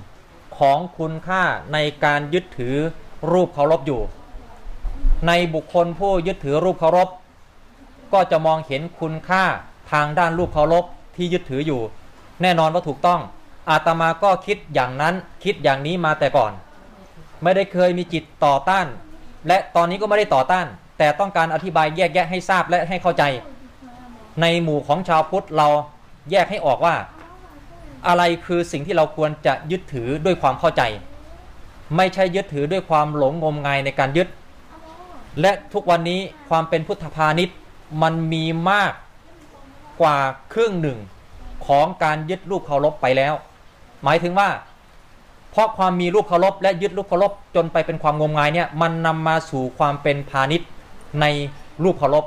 ของคุณค่าในการยึดถือรูปเคารพอยู่ ในบุคคลผู้ยึดถือรูปเคารพ ก็จะมองเห็นคุณค่าทางด้านรูปเคารพที่ยึดถืออยู่ แน่นอนว่าถูกต้อง อาตมาก็คิดอย่างนั้นคิดอย่างนี้มาแต่ก่อน ไม่ได้เคยมีจิตต่อต้าน และตอนนี้ก็ไม่ได้ต่อต้าน แต่ต้องการอธิบายแยกแยะให้ทราบและให้เข้าใจ ในหมู่ของชาวพุทธเราแยกให้ออกว่า อะไรคือสิ่งที่เราควรจะยึดถือด้วยความเข้าใจ ไม่ใช่ยึดถือด้วยความหลงงมงายในการยึด และทุกวันนี้ความเป็นพุทธพาณิชย์มันมีมากกว่าครึ่งหนึ่งของการยึดรูปเคารพไปแล้ว หมายถึงว่า เพราะความมีรูปเคารพและยึดรูปเคารพจนไปเป็นความงมงายเนี่ยมันนำมาสู่ความเป็นพาณิชย์ในรูปเคารพ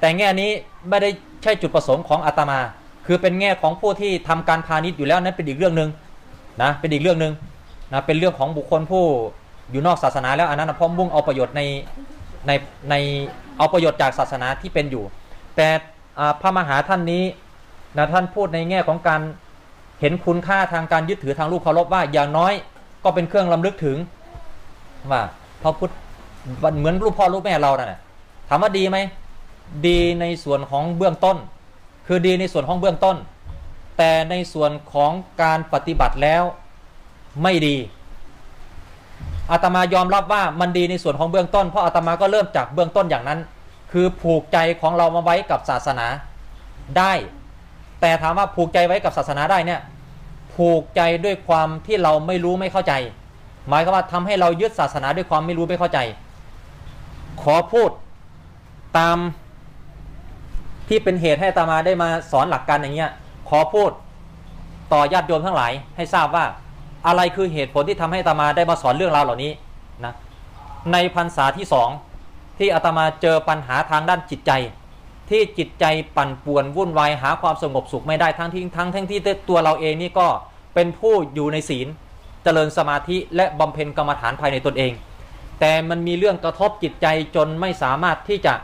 แต่แง่นี้ไม่ได้ใช่จุดประสงค์ของอาตมา คือเป็นแง่ของผู้ที่ทำการพาณิชย์อยู่แล้วนั้นเป็นอีกเรื่องหนึ่งนะเป็นอีกเรื่องหนึ่งนะเป็นเรื่องของบุคคลผู้อยู่นอกศาสนาแล้วอันนั้นพราะมุ่งเอาประโยชน์ในในในเอาประโยชน์จากศาสนาที่เป็นอยู่ แต่พระมหาท่านนี้นะท่านพูดในแง่ของการ เห็นคุณค่าทางการยึดถือทางรูปเคารพว่าอย่างน้อยก็เป็นเครื่องลำลึกถึงว่าพระพุทธเหมือนรูปพ่อรูปแม่เรานั่นแหละถามว่าดีไหมดีในส่วนของเบื้องต้น คือดีในส่วนของเบื้องต้น แต่ในส่วนของการปฏิบัติแล้วไม่ดีอาตมายอมรับว่ามันดีในส่วนของเบื้องต้น เพราะอาตมาก็เริ่มจากเบื้องต้นอย่างนั้น คือผูกใจของเรามาไว้กับศาสนาได้ แต่ถามว่าผูกใจไว้กับศาสนาได้เนี่ยผูกใจด้วยความที่เราไม่รู้ไม่เข้าใจ หมายความว่าทำให้เรายึดศาสนาด้วยความไม่รู้ไม่เข้าใจ ขอพูดตามที่เป็นเหตุให้อาตมาได้มาสอนหลักการอย่างเงี้ยขอพูดต่อญาติโยมทั้งหลาย ให้ทราบว่าอะไรคือเหตุผลที่ทำให้อาตมาได้มาสอนเรื่องราวเหล่านี้นะในพรรษาที่สองที่อาตมาเจอปัญหาทางด้านจิตใจ ที่จิตใจปั่นป่วนวุ่นวายหาความสงบสุขไม่ได้ทั้งที่ทั้งทั้งที่ตัวเราเองนี่ก็เป็นผู้อยู่ในศีล เจริญสมาธิและบำเพ็ญกรรมฐานภายในตนเอง แต่มันมีเรื่องกระทบจิตใจจนไม่สามารถที่จะ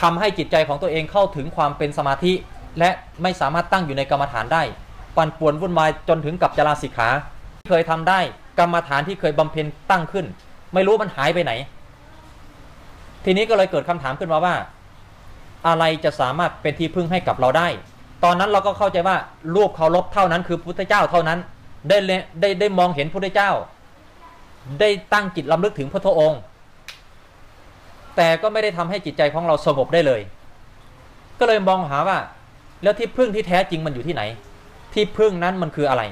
ทำให้จิตใจของตัวเองเข้าถึงความเป็นสมาธิ และไม่สามารถตั้งอยู่ในกรรมฐานได้ ปั่นป่วนวุ่นวายจนถึงกับจราสิกขาเคยทำได้กรรมฐานที่เคยบำเพ็ญตั้งขึ้น ไม่รู้มันหายไปไหน ทีนี้ก็เลยเกิดคำถามขึ้นมาว่า อะไรจะสามารถเป็นที่พึ่งให้กับเราได้ ตอนนั้นเราก็เข้าใจว่ารูปเคารพเท่านั้นคือพุทธเจ้าเท่านั้น ได้ได้ได้มองเห็นพุทธเจ้า ได้ตั้งจิตลำลึกถึงพระทองค์ แต่ก็ไม่ได้ทำให้จิตใจของเราสงบได้เลย ก็เลยมองหาว่า แล้วที่พึ่งที่แท้จริงมันอยู่ที่ไหน ที่พึ่งนั้นมันคืออะไร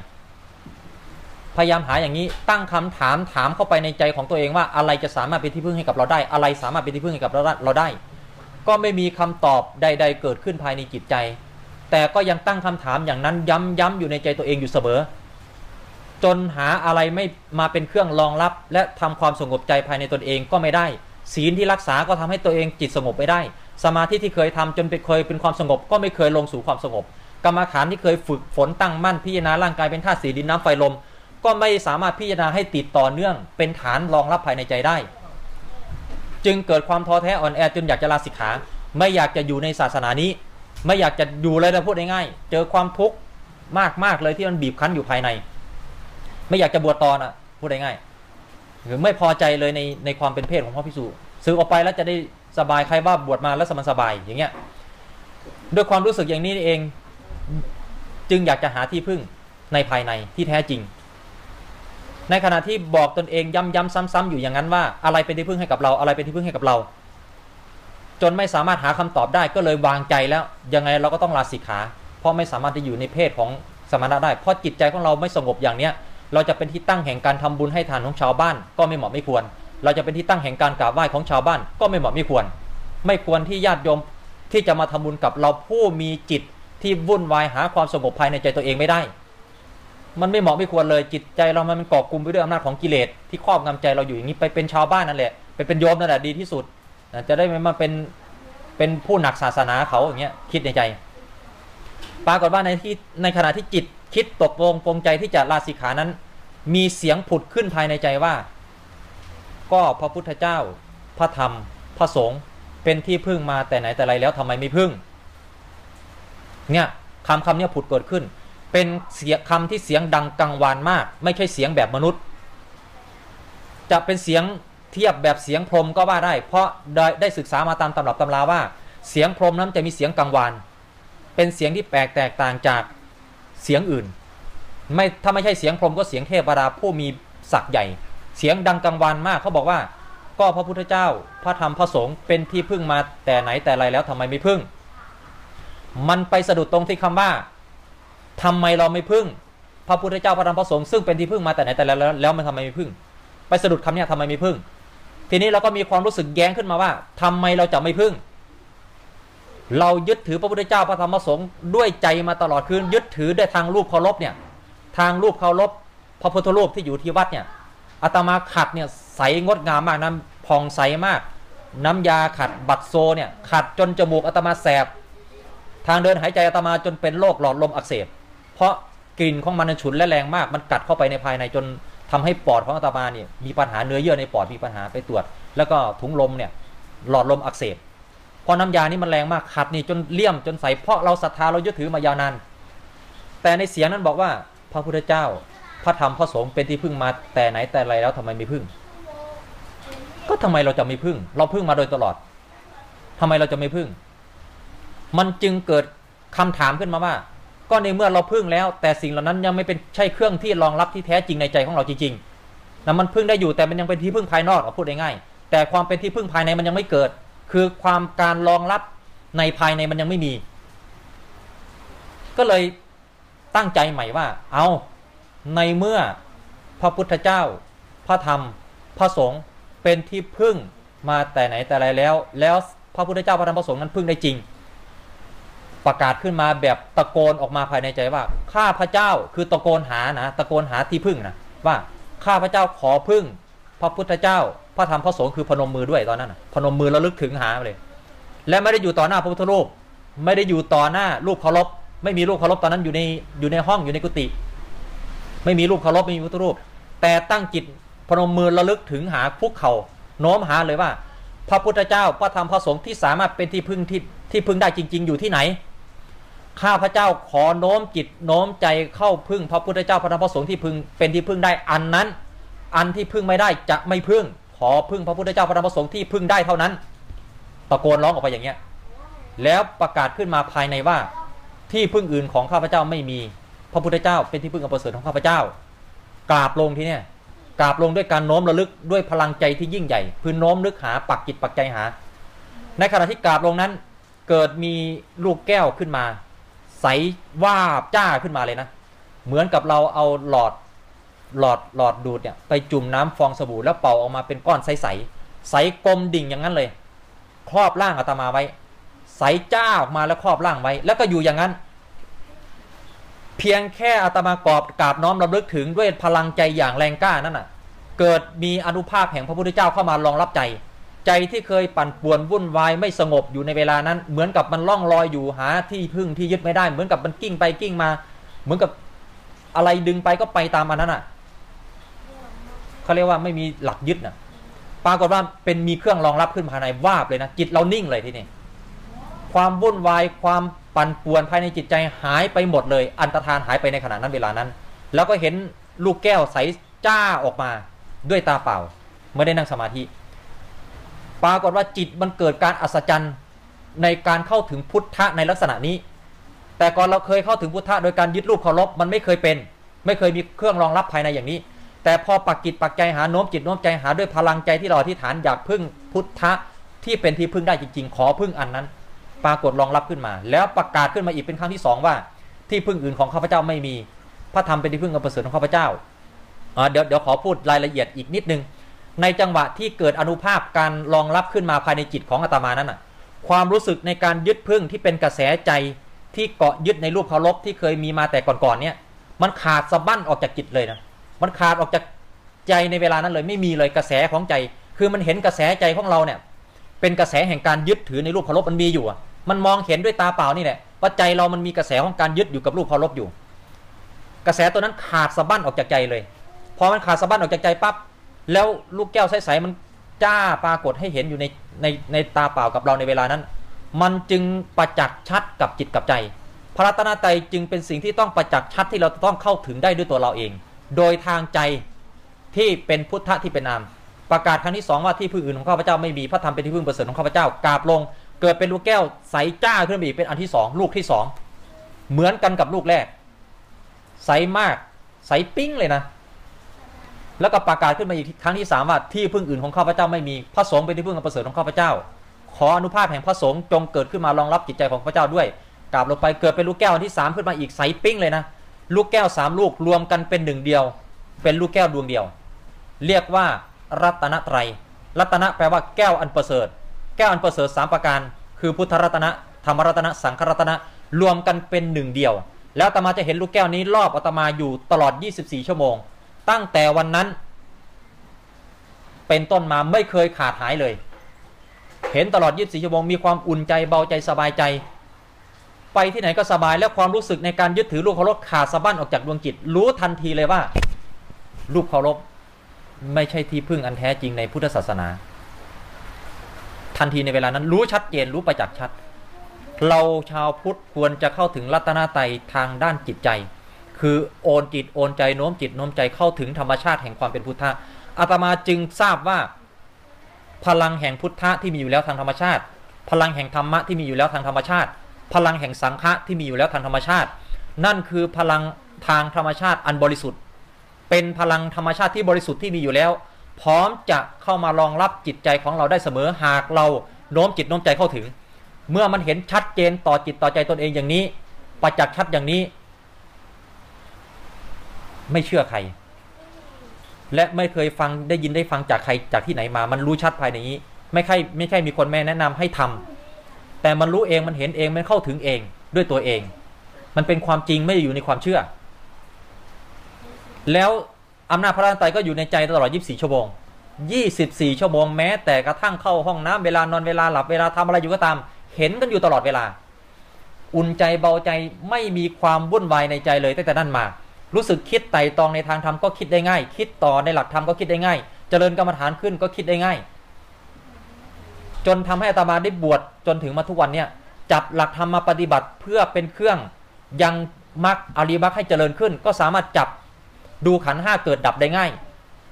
พยายามหาอย่างนี้ตั้งคำถามถามเข้าไปในใจของตัวเองว่าอะไรจะสามารถเป็นที่พึ่งให้กับเราได้ อะไรสามารถเป็นที่พึ่งให้กับเราได้ ก็ไม่มีคำตอบใด ๆ เกิดขึ้นภายในจิตใจ แต่ก็ยังตั้งคำถามอย่างนั้นย้ำย้ำอยู่ในใจตัวเองอยู่เสมอ จนหาอะไรไม่มาเป็นเครื่องรองรับ และทำความสงบใจภายในตนเองก็ไม่ได้ ศีลที่รักษาก็ทำให้ตัวเองจิตสงบไม่ได้ สมาธิที่เคยทำจนเป็นเคยเป็นความสงบ ก็ไม่เคยลงสู่ความสงบ กรรมฐานที่เคยฝึกฝนตั้งมั่นพิจารณาร่างกายเป็นธาตุสีดินน้ำไฟลม ก็ไม่สามารถพิจารณาให้ติดต่อเนื่อง เป็นฐานรองรับภายในใจได้ จึงเกิดความท้อแท้อ่อนแอจนอยากจะลาสิกขา ไม่อยากจะอยู่ในศาสนานี้ ไม่อยากจะอยู่เลยนะพูดง่ายๆเจอความทุกข์มากๆเลยที่มันบีบคั้นอยู่ภายใน ไม่อยากจะบวชตอนอะพูดง่ายๆหรือไม่พอใจเลยในในความเป็นเพศของพ่อพิสุซื้อออกไปแล้วจะได้สบายใครว่าบวชมาแล้วสมันสบายอย่างเงี้ยด้วยความรู้สึกอย่างนี้เอง จึงอยากจะหาที่พึ่งในภายในที่แท้จริง ในขณะที่บอกตนเองย้ำย้ำซ้ำๆอยู่อย่างนั้นว่าอะไรเป็นที่พึ่งให้กับเราอะไรเป็นที่พึ่งให้กับเรา จนไม่สามารถหาคำตอบได้ก็เลยวางใจแล้ว ยังไงเราก็ต้องลาสิกขา เพราะไม่สามารถจะอยู่ในเพศของสมณะได้ เพราะจิตใจของเราไม่สงบอย่างเนี้ยเราจะเป็นที่ตั้งแห่งการทำบุญให้ทานของชาวบ้าน ก็ไม่เหมาะไม่ควร เราจะเป็นที่ตั้งแห่งการกราบไหว้ของชาวบ้าน ก็ไม่เหมาะไม่ควร ไม่ควรที่ญาติโยมที่จะมาทำบุญกับเราผู้มีจิตที่วุ่นวายหาความสงบภายในใจตัวเองไม่ได้ มันไม่เหมาะไม่ควรเลยจิตใจเรามันก่อกลุ่มไปด้วยอำนาจของกิเลสที่ครอบงำใจเราอยู่อย่างนี้ไปเป็นชาวบ้านนั่นแหละไปเป็นโยมนั่นแหละดีที่สุดจะได้ไม่มาเป็นเป็นผู้หนักศาสนาเขาอย่างเงี้ยคิดในใจ ปรากฏว่าในที่ในขณะที่จิตคิดตกลงปรงใจที่จะลาสิกขานั้น มีเสียงผุดขึ้นภายในใจว่า ก็พระพุทธเจ้า พระธรรม พระสงฆ์เป็นที่พึ่งมาแต่ไหนแต่ไรแล้วทำไมไม่พึ่ง เนี่ยคำคำเนี้ยผุดเกิดขึ้น เป็นเสียงคำที่เสียงดังกังวานมาก ไม่ใช่เสียงแบบมนุษย์ จะเป็นเสียงเทียบแบบเสียงพรมก็ว่าได้ เพราะได้ได้ศึกษามาตามตำรับตำราว่า เสียงพรมนั้นจะมีเสียงกังวาน เป็นเสียงที่แปลกแตกต่างจากเสียงอื่น ไม่ถ้าไม่ใช่เสียงพรมก็เสียงเทพดาผู้มีศักย์ใหญ่ เสียงดังกังวานมากเขาบอกว่า ก็พระพุทธเจ้า พระธรรมพระสงฆ์เป็นที่พึ่งมาแต่ไหนแต่ไรแล้วทำไมไม่พึ่ง มันไปสะดุดตรงที่คำว่า ทำไมเราไม่พึ่ง พระพุทธเจ้าพระธรรมพระสงฆ์ซึ่งเป็นที่พึ่งมาแต่ไหนแต่ไรแล้วแล้วมันทำไมไม่พึ่ง ไปสะดุดคำเนี้ยทำไมไม่พึ่ง ทีนี้เราก็มีความรู้สึกแย้งขึ้นมาว่าทำไมเราจะไม่พึ่ง เรายึดถือพระพุทธเจ้าพระธรรมพระสงฆ์ด้วยใจมาตลอดคือยึดถือด้วยทางรูปเคารพเนี่ย ทางรูปเคารพพระพุทธรูปที่อยู่ที่วัดเนี่ยอาตมาขัดเนี่ยใสงดงามมากน้ำผ่องใสมาก น้ำยาขัดบัตโซเนี่ยขัดจนจมูกอาตมาแสบ ทางเดินหายใจอาตมาจนเป็นโรคหลอดลมอักเสบ เพราะกลิ่นของมันฉุนและแรงมาก มันกัดเข้าไปในภายในจนทำให้ปอดของอาตมาเนี่ยมีปัญหาเนื้อเยื่อในปอดมีปัญหาไปตรวจ แล้วก็ถุงลมเนี่ยหลอดลมอักเสบเพราะน้ำยานี่มันแรงมากขัดนี่จนเลี่ยมจนใสเพราะเราศรัทธาเรายึดถือมายาวนานแต่ในเสียงนั้นบอกว่าพระพุทธเจ้า พระธรรมพระสงฆ์เป็นที่พึ่งมาแต่ไหนแต่ไรแล้วทำไมไม่พึ่ง ก็ทำไมเราจะไม่พึ่ง เราพึ่งมาโดยตลอดทำไมเราจะไม่พึ่ง มันจึงเกิดคำถามขึ้นมาว่า ก็ในเมื่อเราพึ่งแล้ว แต่สิ่งเหล่านั้นยังไม่เป็นใช่เครื่องที่รองรับที่แท้จริงในใจของเราจริงๆนะมันพึ่งได้อยู่แต่มันยังเป็นที่พึ่งภายนอกเอาพูดง่ายๆแต่ความเป็นที่พึ่งภายในมันยังไม่เกิด คือความการรองรับในภายในมันยังไม่มี ก็เลยตั้งใจใหม่ว่า เอาในเมื่อพระพุทธเจ้า พระธรรม พระสงฆ์เป็นที่พึ่งมาแต่ไหนแต่ไรแล้ว แล้วพระพุทธเจ้าพระธรรมพระสงฆ์นั้นพึ่งได้จริง ประกาศขึ้นมาแบบตะโกนออกมาภายในใจว่าข้าพระเจ้าคือตะโกนหานะตะโกนหาที่พึ่งนะว่าข้าพระเจ้าขอพึ่ง พระพุทธเจ้า พระธรรมพระสงฆ์คือพนมมือด้วยตอนนั้นนะพนมมือแล้วลึกถึงหาเลย และไม่ได้อยู่ต่อหน้าพระพุทธรูป ไม่ได้อยู่ต่อหน้ารูปเคารพไม่มีรูปเคารพตอนนั้นอยู่ในอยู่ในห้องอยู่ในกุฏิไม่มีรูปเคารพไม่มีพุทธรูป แต่ตั้งจิตพนมมือระลึกถึงหาคุกเขาโน้มหาเลยว่า พระพุทธเจ้าพระธรรมพระสงฆ์ที่สามารถเป็นที่พึ่งที่ที่พึ่งได้จริง ๆ อยู่ที่ไหน ข้าพระเจ้าขอโน้มจิตโน้มใจเข้าพึ่งพระพุทธเจ้าพระธรรมพระสงฆ์ที่พึงเป็นที่พึ่งได้อันนั้น อันที่พึ่งไม่ได้จะไม่พึ่ง ขอพึ่งพระพุทธเจ้าพระธรรมพระสงฆ์ที่พึ่งได้เท่านั้น ตะโกนร้องออกไปอย่างเงี้ยแล้วประกาศขึ้นมาภายในว่าที่พึ่งอื่นของข้าพเจ้าไม่มี พระพุทธเจ้าเป็นที่พึ่งอันประเสริฐของข้าพเจ้ากราบลงที่เนี่ยกราบลงด้วยการโน้มระลึกด้วยพลังใจที่ยิ่งใหญ่คือโน้มนึกหาปักจิตปักใจหา ในขณะที่กราบลงนั้น เกิดมีลูกแก้วขึ้นมา วาบจ้าขึ้นมาเลยนะ เหมือนกับเราเอาหลอดหลอดหลอดดูดเนี่ยไปจุ่มน้ำฟองสบู่แล้วเป่าออกมาเป็นก้อนใสๆใสกลมดิ่งอย่างนั้นเลย ครอบร่างอาตมาไว้ ใสจ้าออกมาแล้วครอบร่างไว้ แล้วก็อยู่อย่างนั้น เพียงแค่อาตมากรอบกราบน้อมรำลึกถึงด้วยพลังใจอย่างแรงกล้านั่นน่ะ เกิดมีอนุภาพแห่งพระพุทธเจ้าเข้ามารองรับใจ ใจที่เคยปั่นป่วนวุ่นวายไม่สงบอยู่ในเวลานั้น เหมือนกับมันล่องลอยอยู่หาที่พึ่งที่ยึดไม่ได้ เหมือนกับมันกิ้งไปกิ้งมา เหมือนกับอะไรดึงไปก็ไปตามมันนั้นน่ะเขาเรียกว่าไม่มีหลักยึดน่ะปรากฏว่าเป็นมีเครื่องรองรับขึ้นภายในวาบเลยนะจิตเรานิ่งเลยทีนี้ความวุ่นวายความปั่นป่วนภายในจิตใจหายไปหมดเลย อันตรธานหายไปในขณะนั้นเวลานั้น แล้วก็เห็นลูกแก้วใสจ้าออกมาด้วยตาเปล่าไม่ได้นั่งสมาธิ ปรากฏว่าจิตมันเกิดการอัศจรรย์ในการเข้าถึงพุทธะในลักษณะนี้ แต่ก่อนเราเคยเข้าถึงพุทธะโดยการยึดรูปเคารพมันไม่เคยเป็น ไม่เคยมีเครื่องรองรับภายในอย่างนี้ แต่พอปักกิจปักใจหาโน้มจิตโน้มใจหาด้วยพลังใจที่เราอธิษฐานอยากพึ่งพุทธะที่เป็นที่พึ่งได้จริง ๆ ขอพึ่งอันนั้น ปรากฏรองรับขึ้นมา แล้วประกาศขึ้นมาอีกเป็นครั้งที่สองว่า ที่พึ่งอื่นของข้าพเจ้าไม่มี พระธรรมเป็นที่พึ่งอันประเสริฐของข้าพเจ้าเดี๋ยวเดี๋ยวขอพูดรายละเอียดอีกนิดนึง ในจังหวะที่เกิดอนุภาพการรองรับขึ้นมาภายในจิตของอาตมานั้นน่ะ ความรู้สึกในการยึดพึ่งที่เป็นกระแสใจที่เกาะยึดในรูปเคารพที่เคยมีมาแต่ก่อนๆเนี่ย มันขาดสะบั้นออกจากจิตเลยนะมันขาดออกจากใจในเวลานั้นเลยไม่มีเลยกระแสของใจ คือมันเห็นกระแสใจของเราเนี่ยเป็นกระแสแห่งการยึดถือในรูปเคารพมันมีอยู่มันมองเห็นด้วยตาเปล่านี่แหละว่าใจเรามันมีกระแสของการยึดอยู่กับรูปเคารพอยู่ กระแสตัวนั้นขาดสะบั้นออกจากใจเลย พอมันขาดสะบั้นออกจากใจปั๊บ แล้วลูกแก้วใสๆมันจ้าปรากฏให้เห็นอยู่ในในในตาเปล่ากับเราในเวลานั้น มันจึงประจักษ์ชัดกับจิตกับใจ พระรัตนตรัยจึงเป็นสิ่งที่ต้องประจักษ์ชัดที่เราต้องเข้าถึงได้ด้วยตัวเราเอง โดยทางใจที่เป็นพุทธะที่เป็นนาม ประกาศครั้งที่สองว่าที่พึ่งอื่นของข้าพเจ้าไม่มีพระธรรมเป็นที่พึ่งประเสริฐของข้าพเจ้ากราบลง เกิดเป็นลูกแก้วใสจ้าขึ้นมาอีกเป็นอันที่สองลูกที่สองเหมือนกันกับลูกแรก ใสมากใสปิ้งเลยนะ แล้วก็ประกาศขึ้นมาอีกครั้งที่สามว่าที่พึ่งอื่นของข้าพเจ้าไม่มีพระสงฆ์เป็นที่พึ่งอันประเสริฐของข้าพเจ้า ขออนุภาพแห่งพระสงฆ์จงเกิดขึ้นมารองรับจิตใจของข้าพเจ้าด้วยกราบลงไปเกิดเป็นลูกแก้วอันที่สามขึ้นมาอีกใสปิ้งเลยนะลูกแก้วสามลูกรวมกันเป็นหนึ่งเดียว เป็นลูกแก้วดวงเดียว เรียกว่ารัตนไตรรัตนะแปลว่าแก้วอันประเสริฐ แก้วอันประเสริฐสามประการ คือพุทธรัตนะธรรมรัตนะสังฆรัตนะรวมกันเป็นหนึ่งเดียว แล้วอาตมาจะเห็นลูกแก้วนี้รอบอาตมาอยู่ตลอด 24 ชั่วโมง ตั้งแต่วันนั้น เป็นต้นมาไม่เคยขาดหายเลย เห็นตลอด 24 ชั่วโมงมีความอุ่นใจเบาใจสบายใจ ไปที่ไหนก็สบายและความรู้สึกในการยึดถือรูปเคารพขาดสะบั้นออกจากดวงจิต รู้ทันทีเลยว่ารูปเคารพไม่ใช่ที่พึ่งอันแท้จริงในพุทธศาสนา ทันทีในเวลานั้นรู้ชัดเจนรู้ประจักษ์ชัด เราชาวพุทธควรจะเข้าถึงรัตนตรัยทางด้านจิตใจ คือโอนจิตโอนใจโน้มจิตโน้มใจเข้าถึงธรรมชาติแห่งความเป็นพุทธะอาตมาจึงทราบว่า พลังแห่งพุทธะที่มีอยู่แล้วทางธรรมชาติ พลังแห่งธรรมะที่มีอยู่แล้วทางธรรมชาติ พลังแห่งสังฆะที่มีอยู่แล้วทางธรรมชาติ นั่นคือพลังทางธรรมชาติอันบริสุทธิ์ เป็นพลังธรรมชาติที่บริสุทธิ์ที่มีอยู่แล้ว พร้อมจะเข้ามารองรับจิตใจของเราได้เสมอหากเราโน้มจิตโน้มใจเข้าถึง เมื่อมันเห็นชัดเจนต่อจิตต่อใจตนเองอย่างนี้ประจักษ์ชัดอย่างนี้ ไม่เชื่อใคร และไม่เคยฟังได้ยินได้ฟังจากใครจากที่ไหนมา มันรู้ชัดภายในนี้ ไม่ใช่ไม่ใช่มีคนแม่แนะนำให้ทำแต่มันรู้เองมันเห็นเองมันเข้าถึงเองด้วยตัวเอง มันเป็นความจริงไม่ได้อยู่ในความเชื่อ แล้วอำนาจพระราชไตก็อยู่ในใจตลอด 24 ชั่วโมง 24 ชั่วโมงแม้แต่กระทั่งเข้าห้องน้ำเวลานอนเวลาหลับเวลาทำอะไรอยู่ก็ตาม เห็นกันอยู่ตลอดเวลา อุ่นใจเบาใจไม่มีความวุ่นวายในใจเลยตั้งแต่นั้นมา รู้สึกคิดไต่ตองในทางธรรมก็คิดได้ง่าย คิดต่อในหลักธรรมก็คิดได้ง่าย เจริญกรรมฐานขึ้นก็คิดได้ง่าย จนทำให้อาตมาได้บวชจนถึงมาทุกวันเนี่ยจับหลักธรรมมาปฏิบัติเพื่อเป็นเครื่องยังมรรคอริมรรคให้เจริญขึ้น ก็สามารถจับดูขันห้าเกิดดับได้ง่าย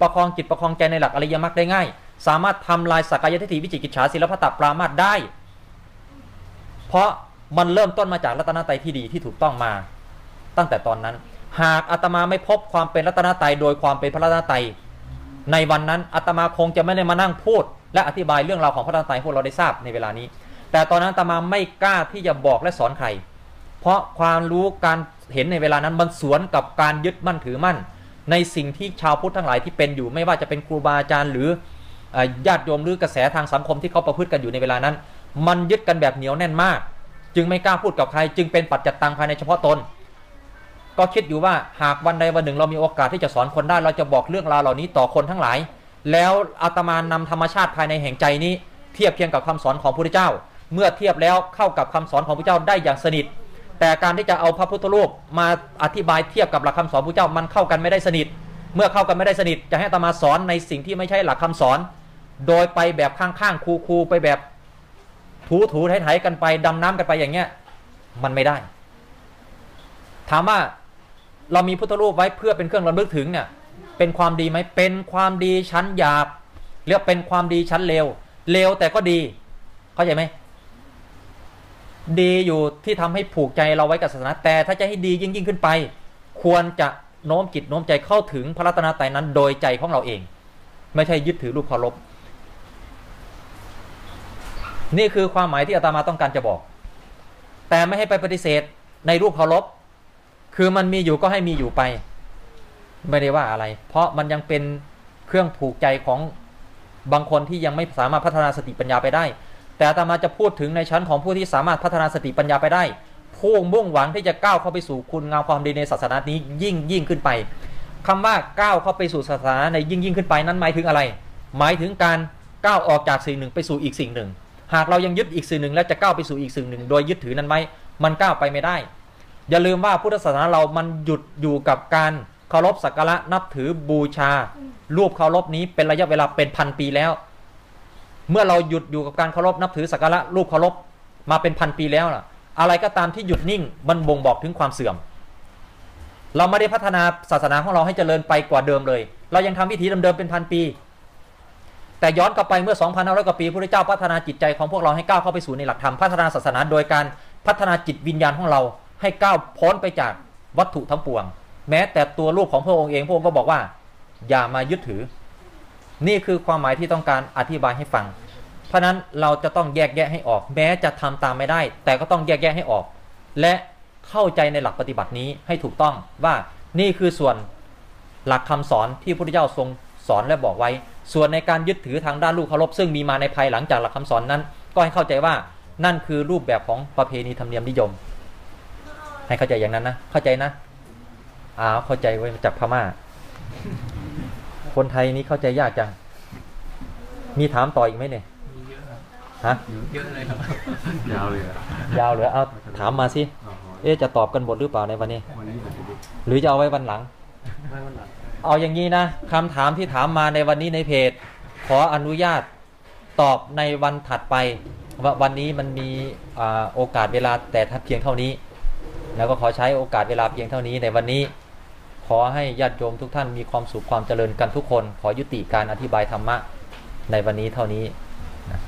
ประคองจิตประคองใจในหลักอริยมรรคได้ง่าย สามารถทำลายสักกายทิฏฐิวิจิกิจฉาศิลปะตปรามาสได้ เพราะมันเริ่มต้นมาจากรัตนตรัยที่ดีที่ถูกต้องมาตั้งแต่ตอนนั้น หากอาตมาไม่พบความเป็นรัตนตรัยโดยความเป็นพระรัตนตรัยในวันนั้นอาตมาคงจะไม่ได้มานั่งพูด และอธิบายเรื่องราวของพระรัตนตรัยพวกเราได้ทราบในเวลานี้ แต่ตอนนั้นอาตมาไม่กล้าที่จะบอกและสอนใคร เพราะความรู้การเห็นในเวลานั้นมันสวนกับการยึดมั่นถือมั่น ในสิ่งที่ชาวพุทธทั้งหลายที่เป็นอยู่ไม่ว่าจะเป็นครูบาอาจารย์ หรือเอ่อญาติโยมหรือกระแสทางสังคมที่เขาประพฤติกันอยู่ในเวลานั้น มันยึดกันแบบเหนียวแน่นมาก จึงไม่กล้าพูดกับใคร จึงเป็นปัจจัตตังภายในเฉพาะตน ก็คิดอยู่ว่าหากวันใดวันหนึ่งเรามีโอกาสที่จะสอนคนได้ เราจะบอกเรื่องราวเหล่านี้ต่อคนทั้งหลาย แล้วอาตมานำธรรมชาติภายในแห่งใจนี้ เทียบเคียงกับคำสอนของพระพุทธเจ้า เมื่อเทียบแล้วเข้ากับคำสอนของพระเจ้าได้อย่างสนิท แต่การที่จะเอาพระพุทธรูปมาอธิบายเทียบกับหลักคำสอนพระเจ้ามันเข้ากันไม่ได้สนิท เมื่อเข้ากันไม่ได้สนิท จะให้อาตมาสอนในสิ่งที่ไม่ใช่หลักคำสอน โดยไปแบบข้างๆคูๆไปแบบถูถูๆไถๆกันไปดำน้ำกันไปอย่างเงี้ยมันไม่ได้ถามว่า เรามีพุทธรูปไว้เพื่อเป็นเครื่องระลึกถึงเนี่ยเป็นความดีไหมเป็นความดีชั้นหยาบเรียกเป็นความดีชั้นเลวเลวแต่ก็ดี เข้าใจไหมดีอยู่ที่ทำให้ผูกใจเราไว้กับศาสนาแต่ถ้าจะให้ดียิ่งยิ่งขึ้นไป ควรจะโน้มจิตโน้มใจเข้าถึงพระรัตนตรัยนั้นโดยใจของเราเอง ไม่ใช่ยึดถือรูปเคารพนี่คือความหมายที่อาตมาต้องการจะบอก แต่ไม่ให้ไปปฏิเสธในรูปเคารพ คือมันมีอยู่ก็ให้มีอยู่ไป ไม่ได้ว่าอะไร เพราะมันยังเป็นเครื่องผูกใจของบางคนที่ยังไม่สามารถพัฒนาสติปัญญาไปได้ แต่อามาจะพูดถึงในชั้นของผู้ที่สามารถพัฒนาสติปัญญาไปได้ผู้มุ่งหวังที่จะก้าวเข้าไปสู่คุณงามความดีในศาสนานี้ยิ่งยิ่งขึ้นไปคำว่าก้าวเข้าไปสู่ศาสนาในยิ่งยิ่งขึ้นไปนั้นหมายถึงอะไร หมายถึงการก้าวออกจากสิ่งหนึ่งไปสู่อีกสิ่งหนึ่ง หากเรายังยึดอีกสิ่งหนึ่ง แล้วจะก้าวไปสู่อีกสิ่งหนึ่ง โดยยึดถือนั้นไหมมันก้าวไปไม่ได้ อย่าลืมว่าพุทธศาสนาเรามันหยุดอยู่กับการเคารพสักการะนับถือบูชา รูปเคารพนี้เป็นระยะเวลาเป็นพันปีแล้ว เมื่อเราหยุดอยู่กับการเคารพนับถือสักการะรูปเคารพมาเป็นพันปีแล้วล่ะ อะไรก็ตามที่หยุดนิ่งมันบ่งบอกถึงความเสื่อม เราไม่ได้พัฒนาศาสนาของเราให้เจริญไปกว่าเดิมเลย เรายังทำวิธีเดิมๆเป็นพันปี แต่ย้อนกลับไปเมื่อ 2,500 กว่าปีพระพุทธเจ้าพัฒนาจิตใจของพวกเราให้ก้าวเข้าไปสู่ในหลักธรรมพัฒนาศาสนาโดยการพัฒนาจิตวิญญาณของเรา ให้ก้าวพ้นไปจากวัตถุทั้งปวง แม้แต่ตัวรูปของพระองค์เองพระองค์ก็บอกว่า อย่ามายึดถือ นี่คือความหมายที่ต้องการอธิบายให้ฟัง เพราะฉะนั้นเราจะต้องแยกแยะให้ออก แม้จะทำตามไม่ได้ แต่ก็ต้องแยกแยะให้ออก และเข้าใจในหลักปฏิบัตินี้ให้ถูกต้องว่านี่คือส่วนหลักคำสอนที่พระพุทธเจ้าทรงสอนและบอกไว้ ส่วนในการยึดถือทางด้านลูกเคารพซึ่งมีมาในภายหลังจากหลักคำสอนนั้น ก็ให้เข้าใจว่านั่นคือรูปแบบของประเพณีธรรมเนียมนิยม ให้เข้าใจอย่างนั้นนะ เข้าใจนะอ้าวเข้าใจไว้มาจากพม่า คนไทยนี้เข้าใจยากจัง มีถามต่ออีกไหมเนี่ยมีเยอะครับฮะเยอะเลยครับ ยาวเลยอะยาวเหรือเอาถามมาสิอ๋อเอ๊ะจะตอบกันหมดหรือเปล่าในวันนี้วันนี้อาจจะดูหรือจะเอาไว้วันหลังไม่วันหลัง เอาอย่างนี้นะคำถามที่ถามมาในวันนี้ในเพจ ขออนุญาตตอบในวันถัดไปว่าวันนี้มันมีอ่าโอกาสเวลาแต่ทัเพียงเท่านี้ แล้วก็ขอใช้โอกาสเวลาเพียงเท่านี้ในวันนี้ ขอให้ญาติโยมทุกท่านมีความสุขความเจริญกันทุกคน ขอยุติการอธิบายธรรมะในวันนี้เท่านี้นะ